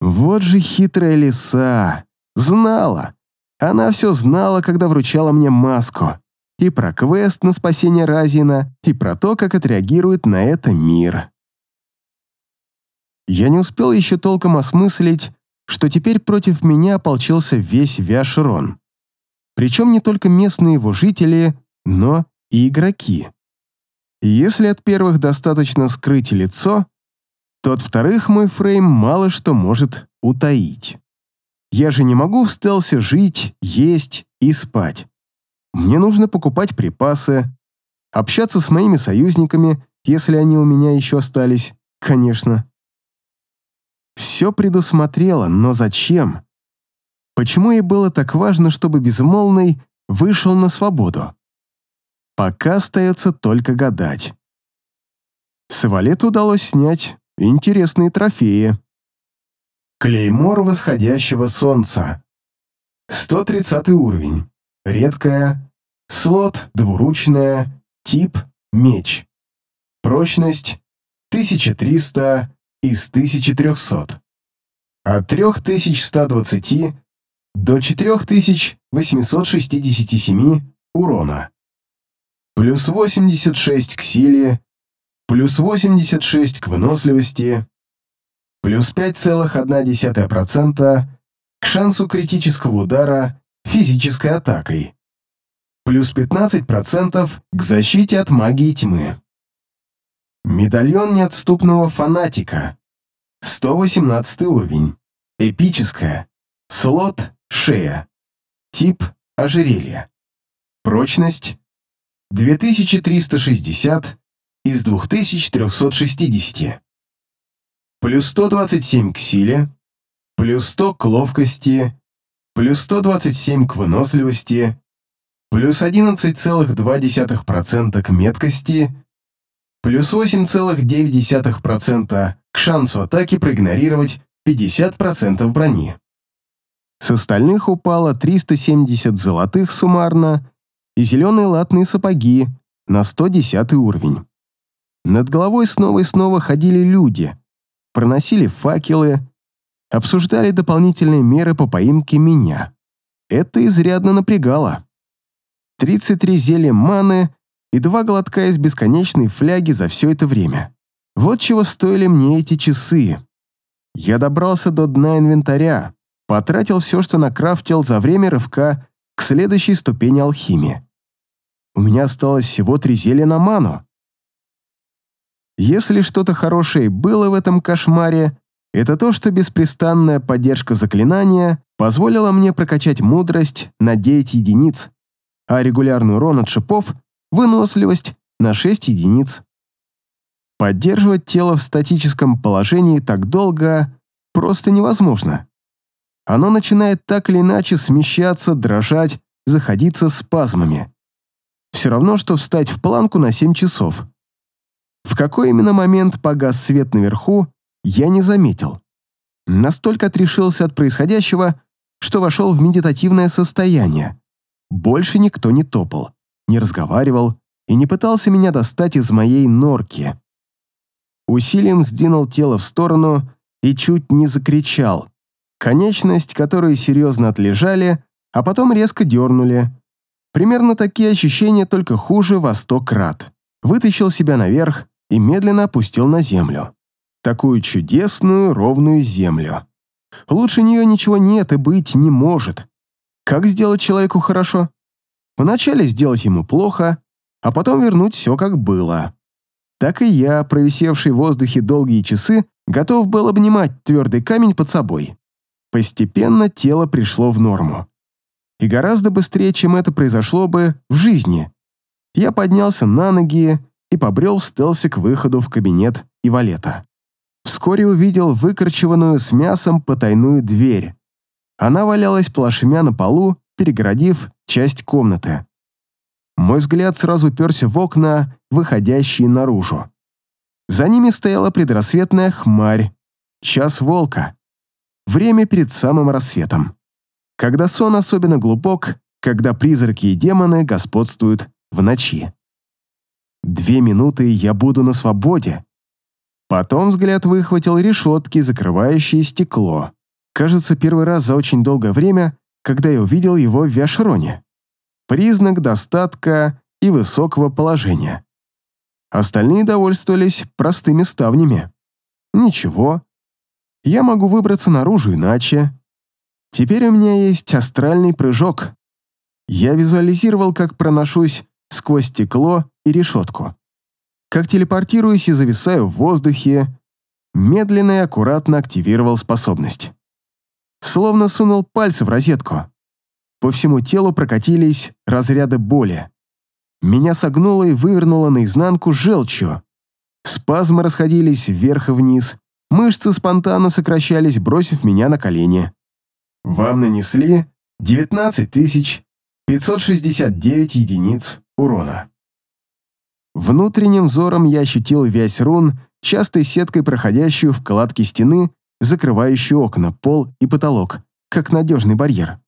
Вот же хитрая лиса. Знала. Она все знала, когда вручала мне маску. И про квест на спасение Разина, и про то, как отреагирует на это мир. Я не успел еще толком осмыслить, что теперь против меня ополчился весь Вяшерон. Причем не только местные его жители, но и игроки. Если от первых достаточно скрыть лицо, то от вторых мой фрейм мало что может утаить. Я же не могу в стелсе жить, есть и спать. Мне нужно покупать припасы, общаться с моими союзниками, если они у меня еще остались, конечно. Все предусмотрела, но зачем? Почему ей было так важно, чтобы Безмолвный вышел на свободу? Пока остается только гадать. С Валету удалось снять интересные трофеи. Клеймор восходящего солнца. 130 уровень. Редкая. Слот двуручная. Тип меч. Прочность 1300 из 1300. От 3120 до 4867 урона. Плюс 86 к силе, плюс 86 к выносливости, плюс 5,1% к шансу критического удара физической атакой, плюс 15% к защите от магии тьмы. Медальон неотступного фанатика. 118 уровень. Эпическая. Слот шея. Тип ожерелье. Прочность 2360 из 2360. Плюс 127 к силе, плюс 100 к ловкости, плюс 127 к выносливости, плюс 11,2% к меткости, плюс 8,9% к шансу атаки проигнорировать 50% брони. С остальных упало 370 золотых суммарно и зеленые латные сапоги на 110 уровень. Над головой снова и снова ходили люди, проносили факелы, обсуждали дополнительные меры по поимке меня. Это изрядно напрягало. 33 зелья маны и два глотка из бесконечной фляги за все это время. Вот чего стоили мне эти часы. Я добрался до дна инвентаря, потратил все, что накрафтил за время рывка к следующей ступени алхимии. У меня осталось всего три зелья на ману. Если что-то хорошее было в этом кошмаре, это то, что беспрестанная поддержка заклинания позволила мне прокачать мудрость на 9 единиц, а регулярный урон от шипов — выносливость на 6 единиц. Поддерживать тело в статическом положении так долго просто невозможно. Оно начинает так или иначе смещаться, дрожать, заходиться спазмами. Все равно, что встать в планку на 7 часов. В какой именно момент погас свет наверху, я не заметил. Настолько отрешился от происходящего, что вошел в медитативное состояние. Больше никто не топал, не разговаривал и не пытался меня достать из моей норки. Усилием сдвинул тело в сторону и чуть не закричал. Конечность, которую серьезно отлежали, а потом резко дернули. Примерно такие ощущения, только хуже во сто крат. Вытащил себя наверх, и медленно опустил на землю. Такую чудесную, ровную землю. Лучше нее ничего нет и быть не может. Как сделать человеку хорошо? Вначале сделать ему плохо, а потом вернуть все как было. Так и я, провисевший в воздухе долгие часы, готов был обнимать твердый камень под собой. Постепенно тело пришло в норму. И гораздо быстрее, чем это произошло бы в жизни. Я поднялся на ноги и побрел в стелсе к выходу в кабинет Ивалета. Вскоре увидел выкорчеванную с мясом потайную дверь. Она валялась плашмя на полу, перегородив часть комнаты. Мой взгляд сразу уперся в окна, выходящие наружу. За ними стояла предрассветная хмарь, час волка. Время перед самым рассветом. Когда сон особенно глубок, когда призраки и демоны господствуют в ночи. Две минуты, и я буду на свободе. Потом взгляд выхватил решетки, закрывающие стекло. Кажется, первый раз за очень долгое время когда я увидел его в Виашроне. Признак достатка и высокого положения. Остальные довольствовались простыми ставнями. Ничего. Я могу выбраться наружу иначе. Теперь у меня есть астральный прыжок. Я визуализировал, как проношусь сквозь стекло и решетку. Как телепортируюсь и зависаю в воздухе, медленно и аккуратно активировал способность. Словно сунул пальцы в розетку. По всему телу прокатились разряды боли. Меня согнуло и вывернуло наизнанку желчью. Спазмы расходились вверх и вниз, мышцы спонтанно сокращались, бросив меня на колени. Вам нанесли 19 569 единиц урона. Внутренним взором я ощутил вязь рун, частой сеткой проходящую в кладке стены, закрывающую окна, пол и потолок, как надежный барьер.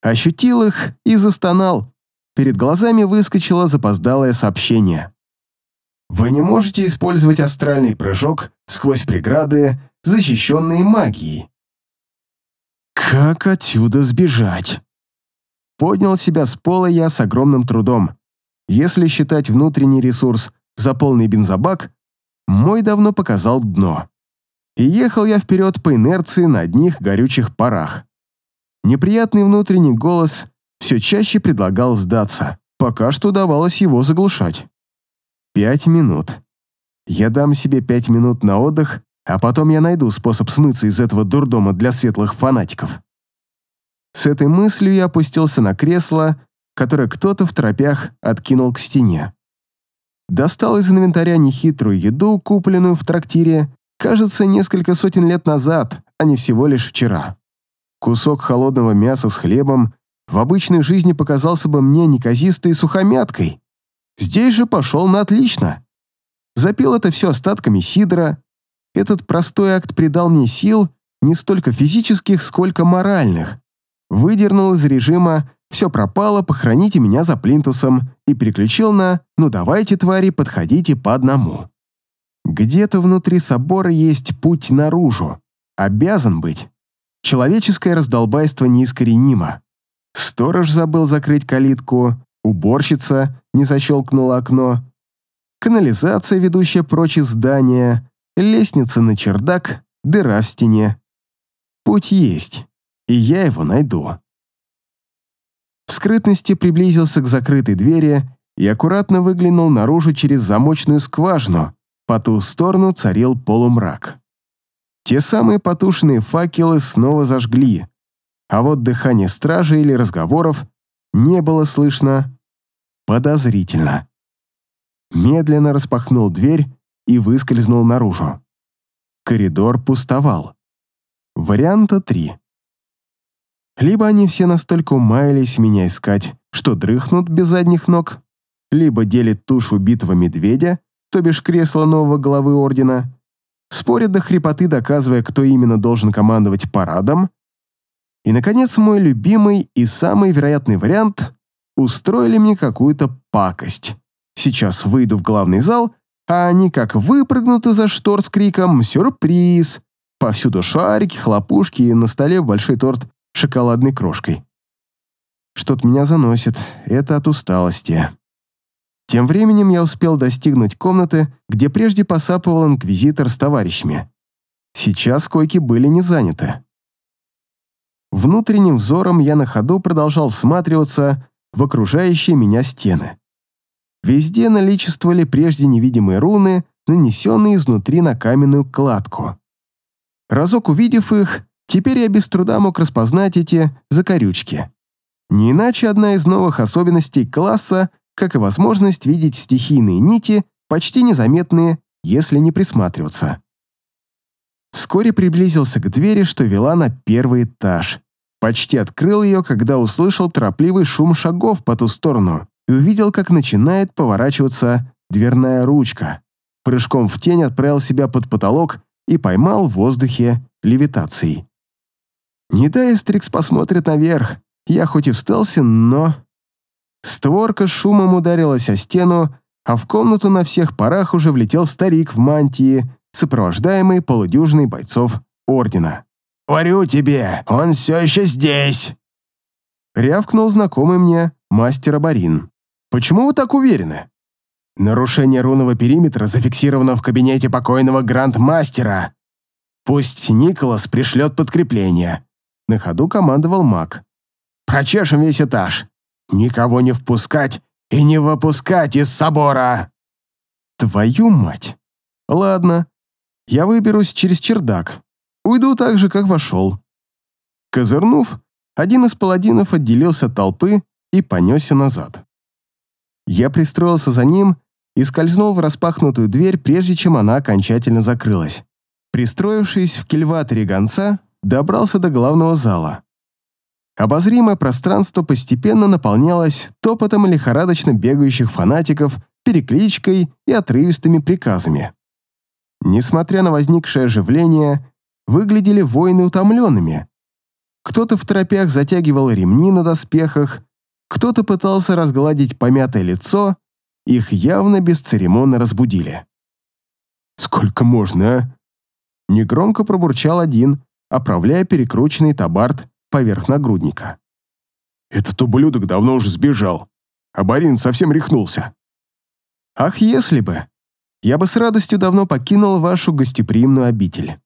Ощутил их и застонал. Перед глазами выскочило запоздалое сообщение. Вы не можете использовать астральный прыжок сквозь преграды, защищенные магией. Как отсюда сбежать? Поднял себя с пола я с огромным трудом. Если считать внутренний ресурс за полный бензобак, мой давно показал дно. И ехал я вперед по инерции на одних горючих парах. Неприятный внутренний голос все чаще предлагал сдаться. Пока что удавалось его заглушать. Пять минут. Я дам себе пять минут на отдых, а потом я найду способ смыться из этого дурдома для светлых фанатиков. С этой мыслью я опустился на кресло, которое кто-то в тропях откинул к стене. Достал из инвентаря нехитрую еду, купленную в трактире, кажется, несколько сотен лет назад, а не всего лишь вчера. Кусок холодного мяса с хлебом в обычной жизни показался бы мне неказистой сухомяткой. Здесь же пошел на отлично. Запил это все остатками сидра. Этот простой акт придал мне сил не столько физических, сколько моральных. Выдернул из режима «все пропало, похороните меня за плинтусом» и переключил на «ну давайте, твари, подходите по одному». Где-то внутри собора есть путь наружу. Обязан быть. Человеческое раздолбайство неискоренимо. Сторож забыл закрыть калитку, уборщица не защелкнула окно, канализация, ведущая прочь из здания, лестница на чердак, дыра в стене. Путь есть и я его найду. В скрытности приблизился к закрытой двери и аккуратно выглянул наружу через замочную скважину. По ту сторону царил полумрак. Те самые потушенные факелы снова зажгли, а вот дыхание стражи или разговоров не было слышно подозрительно. Медленно распахнул дверь и выскользнул наружу. Коридор пустовал. Варианта три. Либо они все настолько умаялись меня искать, что дрыхнут без задних ног, либо делят тушу убитого медведя, то бишь кресло нового главы ордена, спорят до хрипоты, доказывая, кто именно должен командовать парадом. И, наконец, мой любимый и самый вероятный вариант — устроили мне какую-то пакость. Сейчас выйду в главный зал, а они как выпрыгнут из-за штор с криком «Сюрприз!» Повсюду шарики, хлопушки и на столе большой торт шоколадной крошкой. Что-то меня заносит, это от усталости. Тем временем я успел достигнуть комнаты, где прежде посапывал инквизитор с товарищами. Сейчас койки были не заняты. Внутренним взором я на ходу продолжал всматриваться в окружающие меня стены. Везде наличествовали прежде невидимые руны, нанесенные изнутри на каменную кладку. Разок увидев их, Теперь я без труда мог распознать эти закорючки. Не иначе одна из новых особенностей класса, как и возможность видеть стихийные нити, почти незаметные, если не присматриваться. Вскоре приблизился к двери, что вела на первый этаж. Почти открыл ее, когда услышал торопливый шум шагов по ту сторону и увидел, как начинает поворачиваться дверная ручка. Прыжком в тень отправил себя под потолок и поймал в воздухе левитацией. Не дай Стрикс посмотрит наверх. Я хоть и встался, но... Створка шумом ударилась о стену, а в комнату на всех парах уже влетел старик в мантии, сопровождаемый полудюжиной бойцов Ордена. «Говорю тебе, он все еще здесь!» рявкнул знакомый мне мастер Абарин. «Почему вы так уверены?» «Нарушение рунного периметра зафиксировано в кабинете покойного гранд-мастера. Пусть Николас пришлет подкрепление», — на ходу командовал маг. «Прочешем весь этаж. Никого не впускать и не выпускать из собора!» «Твою мать!» «Ладно, я выберусь через чердак. Уйду так же, как вошел». Козырнув, один из паладинов отделился от толпы и понесся назад. Я пристроился за ним и скользнул в распахнутую дверь, прежде чем она окончательно закрылась. Пристроившись в кильваторе гонца, добрался до главного зала. Обозримое пространство постепенно наполнялось топотом лихорадочно бегающих фанатиков, перекличкой и отрывистыми приказами. Несмотря на возникшее оживление, выглядели воины утомленными. Кто-то в торопях затягивал ремни на доспехах, кто-то пытался разгладить помятое лицо, их явно бесцеремонно разбудили. «Сколько можно, а?» Негромко пробурчал один, оправляя перекрученный табард поверх нагрудника. «Этот ублюдок давно уже сбежал, а Барин совсем рехнулся». «Ах, если бы! Я бы с радостью давно покинул вашу гостеприимную обитель».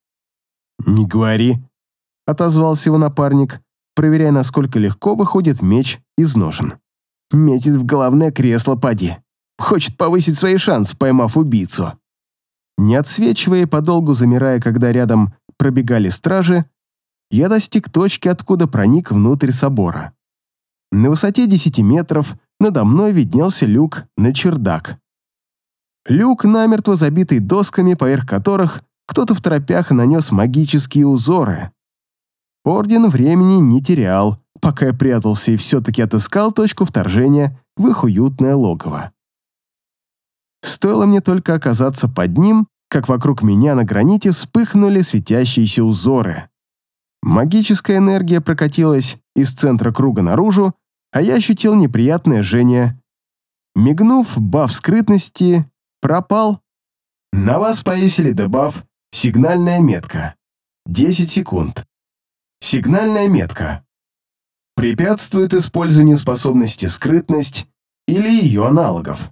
«Не говори», — отозвался его напарник, проверяя, насколько легко выходит меч из ножен. «Метит в головное кресло, поди. Хочет повысить свои шансы, поймав убийцу». Не отсвечивая и подолгу замирая, когда рядом пробегали стражи, я достиг точки, откуда проник внутрь собора. На высоте 10 метров надо мной виднелся люк на чердак. Люк, намертво забитый досками, поверх которых кто-то в торопях нанес магические узоры. Орден времени не терял, пока я прятался и все-таки отыскал точку вторжения в их уютное логово. Стоило мне только оказаться под ним, как вокруг меня на граните вспыхнули светящиеся узоры. Магическая энергия прокатилась из центра круга наружу, а я ощутил неприятное жжение. Мигнув, баф скрытности пропал. На вас повесили дебаф «Сигнальная метка». 10 секунд. Сигнальная метка. Препятствует использованию способности скрытность или ее аналогов.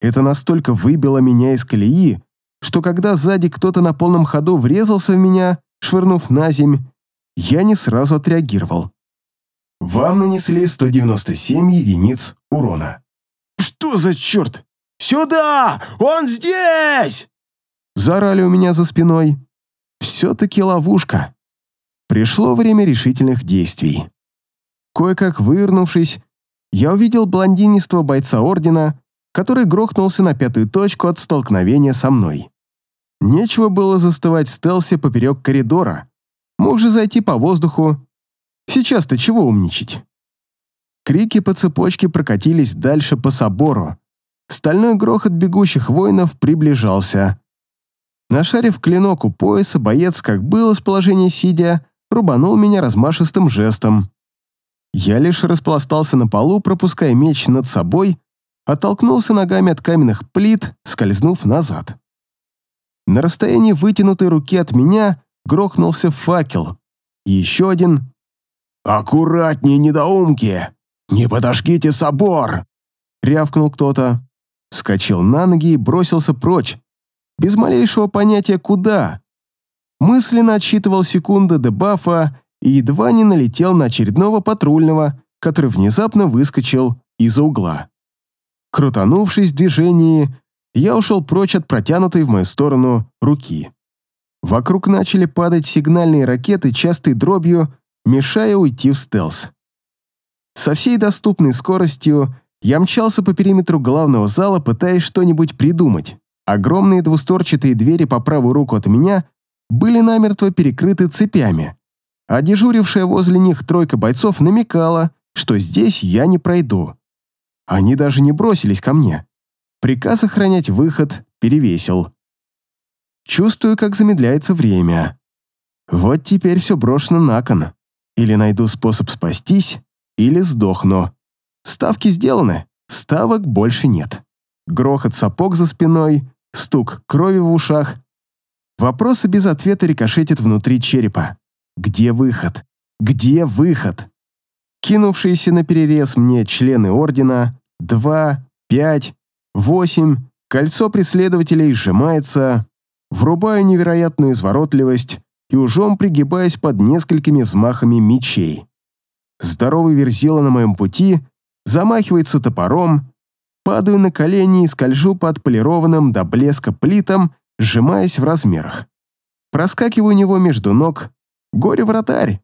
Это настолько выбило меня из колеи, что когда сзади кто-то на полном ходу врезался в меня, швырнув на земь, я не сразу отреагировал. Вам нанесли 197 единиц урона. «Что за черт? Сюда! Он здесь!» Заорали у меня за спиной. Все-таки ловушка. Пришло время решительных действий. Кое-как вывернувшись, я увидел блондинистого бойца Ордена, который грохнулся на пятую точку от столкновения со мной. Нечего было застывать в поперек коридора. Мог же зайти по воздуху. Сейчас-то чего умничать? Крики по цепочке прокатились дальше по собору. Стальной грохот бегущих воинов приближался. Нашарив клинок у пояса, боец, как было с положения сидя, рубанул меня размашистым жестом. Я лишь распластался на полу, пропуская меч над собой, оттолкнулся ногами от каменных плит, скользнув назад. На расстоянии вытянутой руки от меня грохнулся факел. Еще один. «Аккуратнее, недоумки! Не подожгите собор!» Рявкнул кто-то. Вскочил на ноги и бросился прочь. Без малейшего понятия куда. Мысленно отсчитывал секунды дебафа и едва не налетел на очередного патрульного, который внезапно выскочил из-за угла. Крутанувшись в движении, я ушел прочь от протянутой в мою сторону руки. Вокруг начали падать сигнальные ракеты частой дробью, мешая уйти в стелс. Со всей доступной скоростью я мчался по периметру главного зала, пытаясь что-нибудь придумать. Огромные двусторчатые двери по правую руку от меня были намертво перекрыты цепями, а дежурившая возле них тройка бойцов намекала, что здесь я не пройду. Они даже не бросились ко мне. Приказ охранять выход перевесил. Чувствую, как замедляется время. Вот теперь все брошено на кон. Или найду способ спастись, или сдохну. Ставки сделаны, ставок больше нет. Грохот сапог за спиной, стук крови в ушах. Вопросы без ответа рикошетят внутри черепа. Где выход? Где выход? Кинувшиеся на перерез мне члены Ордена, два, пять, восемь, кольцо преследователей сжимается, врубаю невероятную изворотливость и ужом пригибаясь под несколькими взмахами мечей. Здоровый верзила на моем пути замахивается топором, падаю на колени и скольжу под полированным до блеска плитом, сжимаясь в размерах. Проскакиваю у него между ног. Горе-вратарь!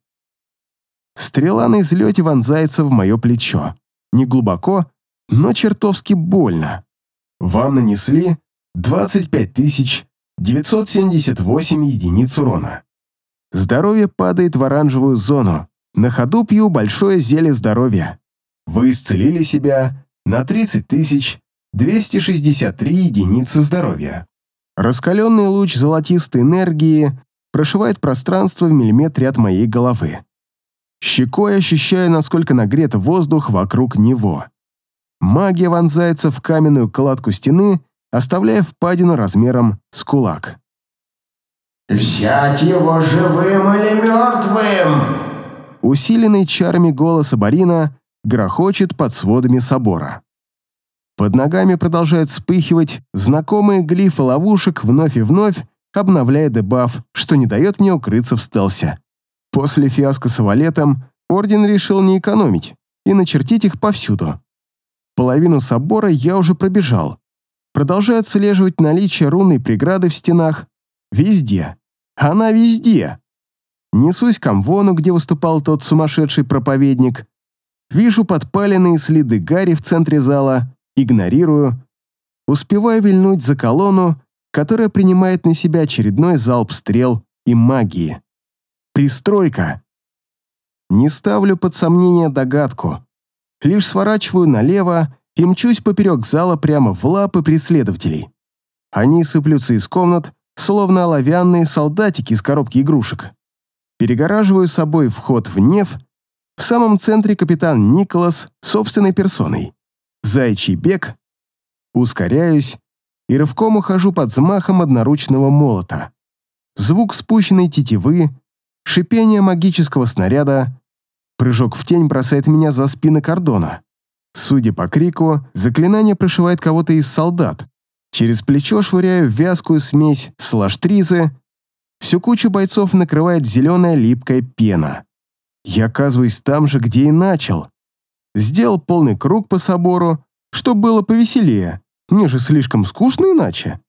Стрела на излете вонзается в мое плечо. Не глубоко, но чертовски больно. Вам нанесли 25 978 единиц урона. Здоровье падает в оранжевую зону. На ходу пью большое зелье здоровья. Вы исцелили себя на 30 263 единицы здоровья. Раскаленный луч золотистой энергии прошивает пространство в миллиметре от моей головы. Щекой ощущаю, насколько нагрет воздух вокруг него. Магия вонзается в каменную кладку стены, оставляя впадину размером с кулак. «Взять его живым или мертвым?» Усиленный чарами голос Барина грохочет под сводами собора. Под ногами продолжают вспыхивать знакомые глифы ловушек вновь и вновь, обновляя дебаф, что не дает мне укрыться в стелсе. После фиаско с валетом Орден решил не экономить и начертить их повсюду. Половину собора я уже пробежал. Продолжаю отслеживать наличие рунной преграды в стенах. Везде. Она везде. Несусь к Амвону, где выступал тот сумасшедший проповедник. Вижу подпаленные следы Гарри в центре зала, игнорирую. Успеваю вильнуть за колонну, которая принимает на себя очередной залп стрел и магии. Пристройка. Не ставлю под сомнение догадку. Лишь сворачиваю налево и мчусь поперек зала прямо в лапы преследователей. Они сыплются из комнат, словно оловянные солдатики из коробки игрушек. Перегораживаю собой вход в Нев. В самом центре капитан Николас собственной персоной. Зайчий бег. Ускоряюсь и рывком ухожу под взмахом одноручного молота. Звук спущенной тетивы, шипение магического снаряда, прыжок в тень бросает меня за спины кордона. Судя по крику, заклинание прошивает кого-то из солдат. Через плечо швыряю вязкую смесь слаштризы, Всю кучу бойцов накрывает зеленая липкая пена. Я оказываюсь там же, где и начал. Сделал полный круг по собору, чтобы было повеселее. Мне же слишком скучно иначе.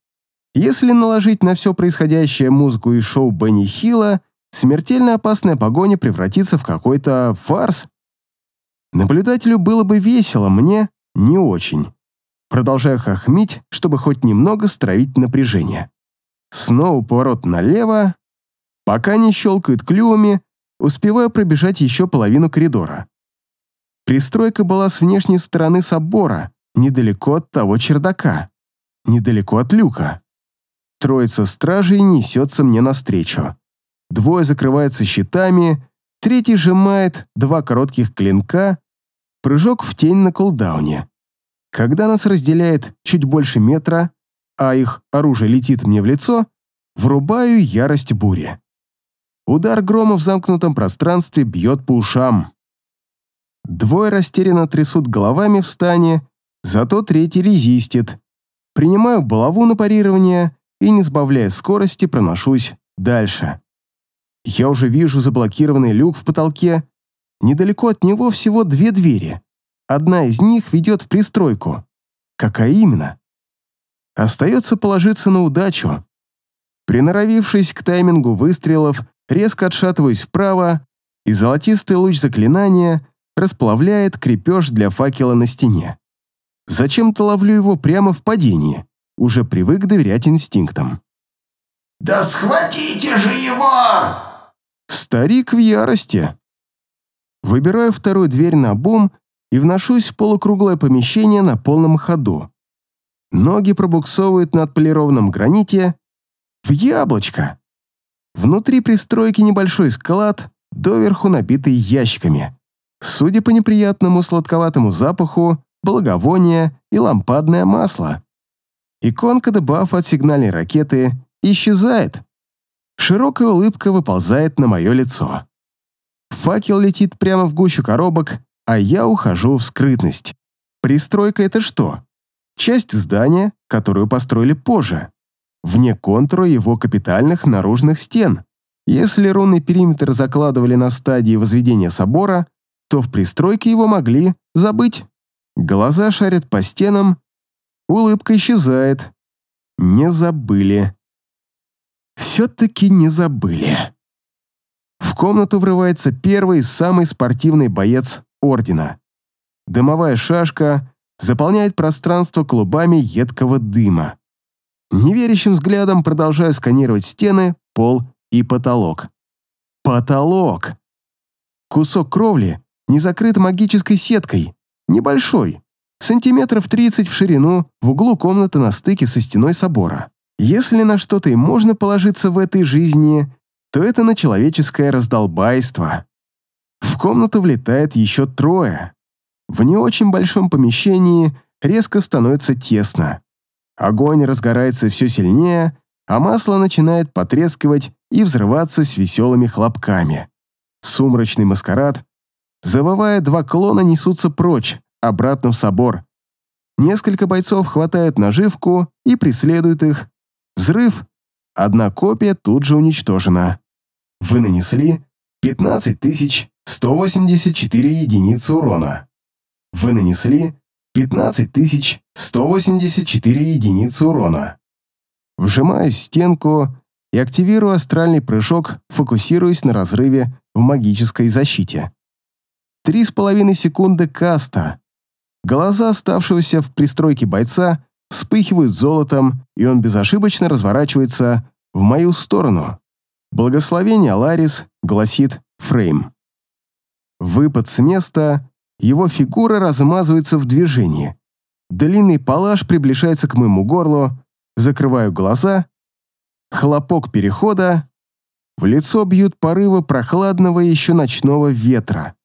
Если наложить на все происходящее музыку и шоу Бенни Хилла, смертельно опасная погоня превратится в какой-то фарс. Наблюдателю было бы весело, мне не очень. Продолжаю хохмить, чтобы хоть немного стравить напряжение. Снова поворот налево. Пока не щелкают клювами, успеваю пробежать еще половину коридора. Пристройка была с внешней стороны собора, недалеко от того чердака, недалеко от люка. Троица стражей несется мне навстречу. Двое закрываются щитами, третий сжимает два коротких клинка, прыжок в тень на кулдауне. Когда нас разделяет чуть больше метра, а их оружие летит мне в лицо, врубаю ярость бури. Удар грома в замкнутом пространстве бьет по ушам. Двое растерянно трясут головами в стане, зато третий резистит. Принимаю булаву на парирование и, не сбавляя скорости, проношусь дальше. Я уже вижу заблокированный люк в потолке. Недалеко от него всего две двери. Одна из них ведет в пристройку. Какая именно? Остается положиться на удачу. Приноровившись к таймингу выстрелов, резко отшатываюсь вправо, и золотистый луч заклинания расплавляет крепеж для факела на стене. Зачем-то ловлю его прямо в падении, уже привык доверять инстинктам. «Да схватите же его!» Старик в ярости. Выбираю вторую дверь на бум и вношусь в полукруглое помещение на полном ходу. Ноги пробуксовывают на отполированном граните в яблочко. Внутри пристройки небольшой склад, доверху набитый ящиками. Судя по неприятному сладковатому запаху, благовоние и лампадное масло. Иконка дебафа от сигнальной ракеты исчезает. Широкая улыбка выползает на мое лицо. Факел летит прямо в гущу коробок, а я ухожу в скрытность. Пристройка — это что? Часть здания, которую построили позже. Вне контура его капитальных наружных стен. Если рунный периметр закладывали на стадии возведения собора, то в пристройке его могли забыть. Глаза шарят по стенам, улыбка исчезает. Не забыли. Все-таки не забыли. В комнату врывается первый, самый спортивный боец Ордена. Дымовая шашка заполняет пространство клубами едкого дыма. Неверящим взглядом продолжаю сканировать стены, пол и потолок. Потолок! Кусок кровли не закрыт магической сеткой, небольшой, сантиметров 30 в ширину, в углу комнаты на стыке со стеной собора. Если на что-то и можно положиться в этой жизни, то это на человеческое раздолбайство. В комнату влетает еще трое. В не очень большом помещении резко становится тесно. Огонь разгорается все сильнее, а масло начинает потрескивать и взрываться с веселыми хлопками. Сумрачный маскарад, завывая два клона, несутся прочь, обратно в собор. Несколько бойцов хватают наживку и преследуют их. Взрыв. Одна копия тут же уничтожена. Вы нанесли 15184 единицы урона. Вы нанесли 15184 единицы урона. Вжимаюсь в стенку и активирую астральный прыжок, фокусируясь на разрыве в магической защите. Три с половиной секунды каста. Глаза оставшегося в пристройке бойца вспыхивают золотом, и он безошибочно разворачивается в мою сторону. Благословение Аларис гласит Фрейм. Выпад с места, его фигура размазывается в движении. Длинный палаш приближается к моему горлу, закрываю глаза, хлопок перехода, в лицо бьют порывы прохладного еще ночного ветра.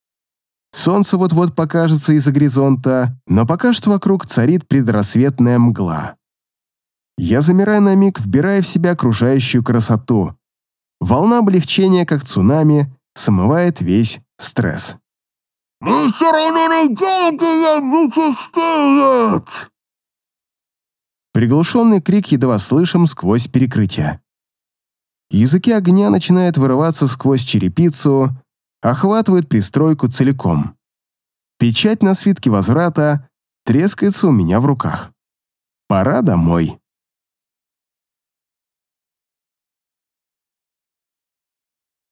Солнце вот-вот покажется из-за горизонта, но пока что вокруг царит предрассветная мгла. Я замираю на миг, вбирая в себя окружающую красоту. Волна облегчения, как цунами, смывает весь стресс. «Мы все равно найдем тебя, нечестивец!» Приглушенный крик едва слышим сквозь перекрытие. Языки огня начинают вырываться сквозь черепицу, охватывают пристройку целиком. Печать на свитке возврата трескается у меня в руках. Пора домой.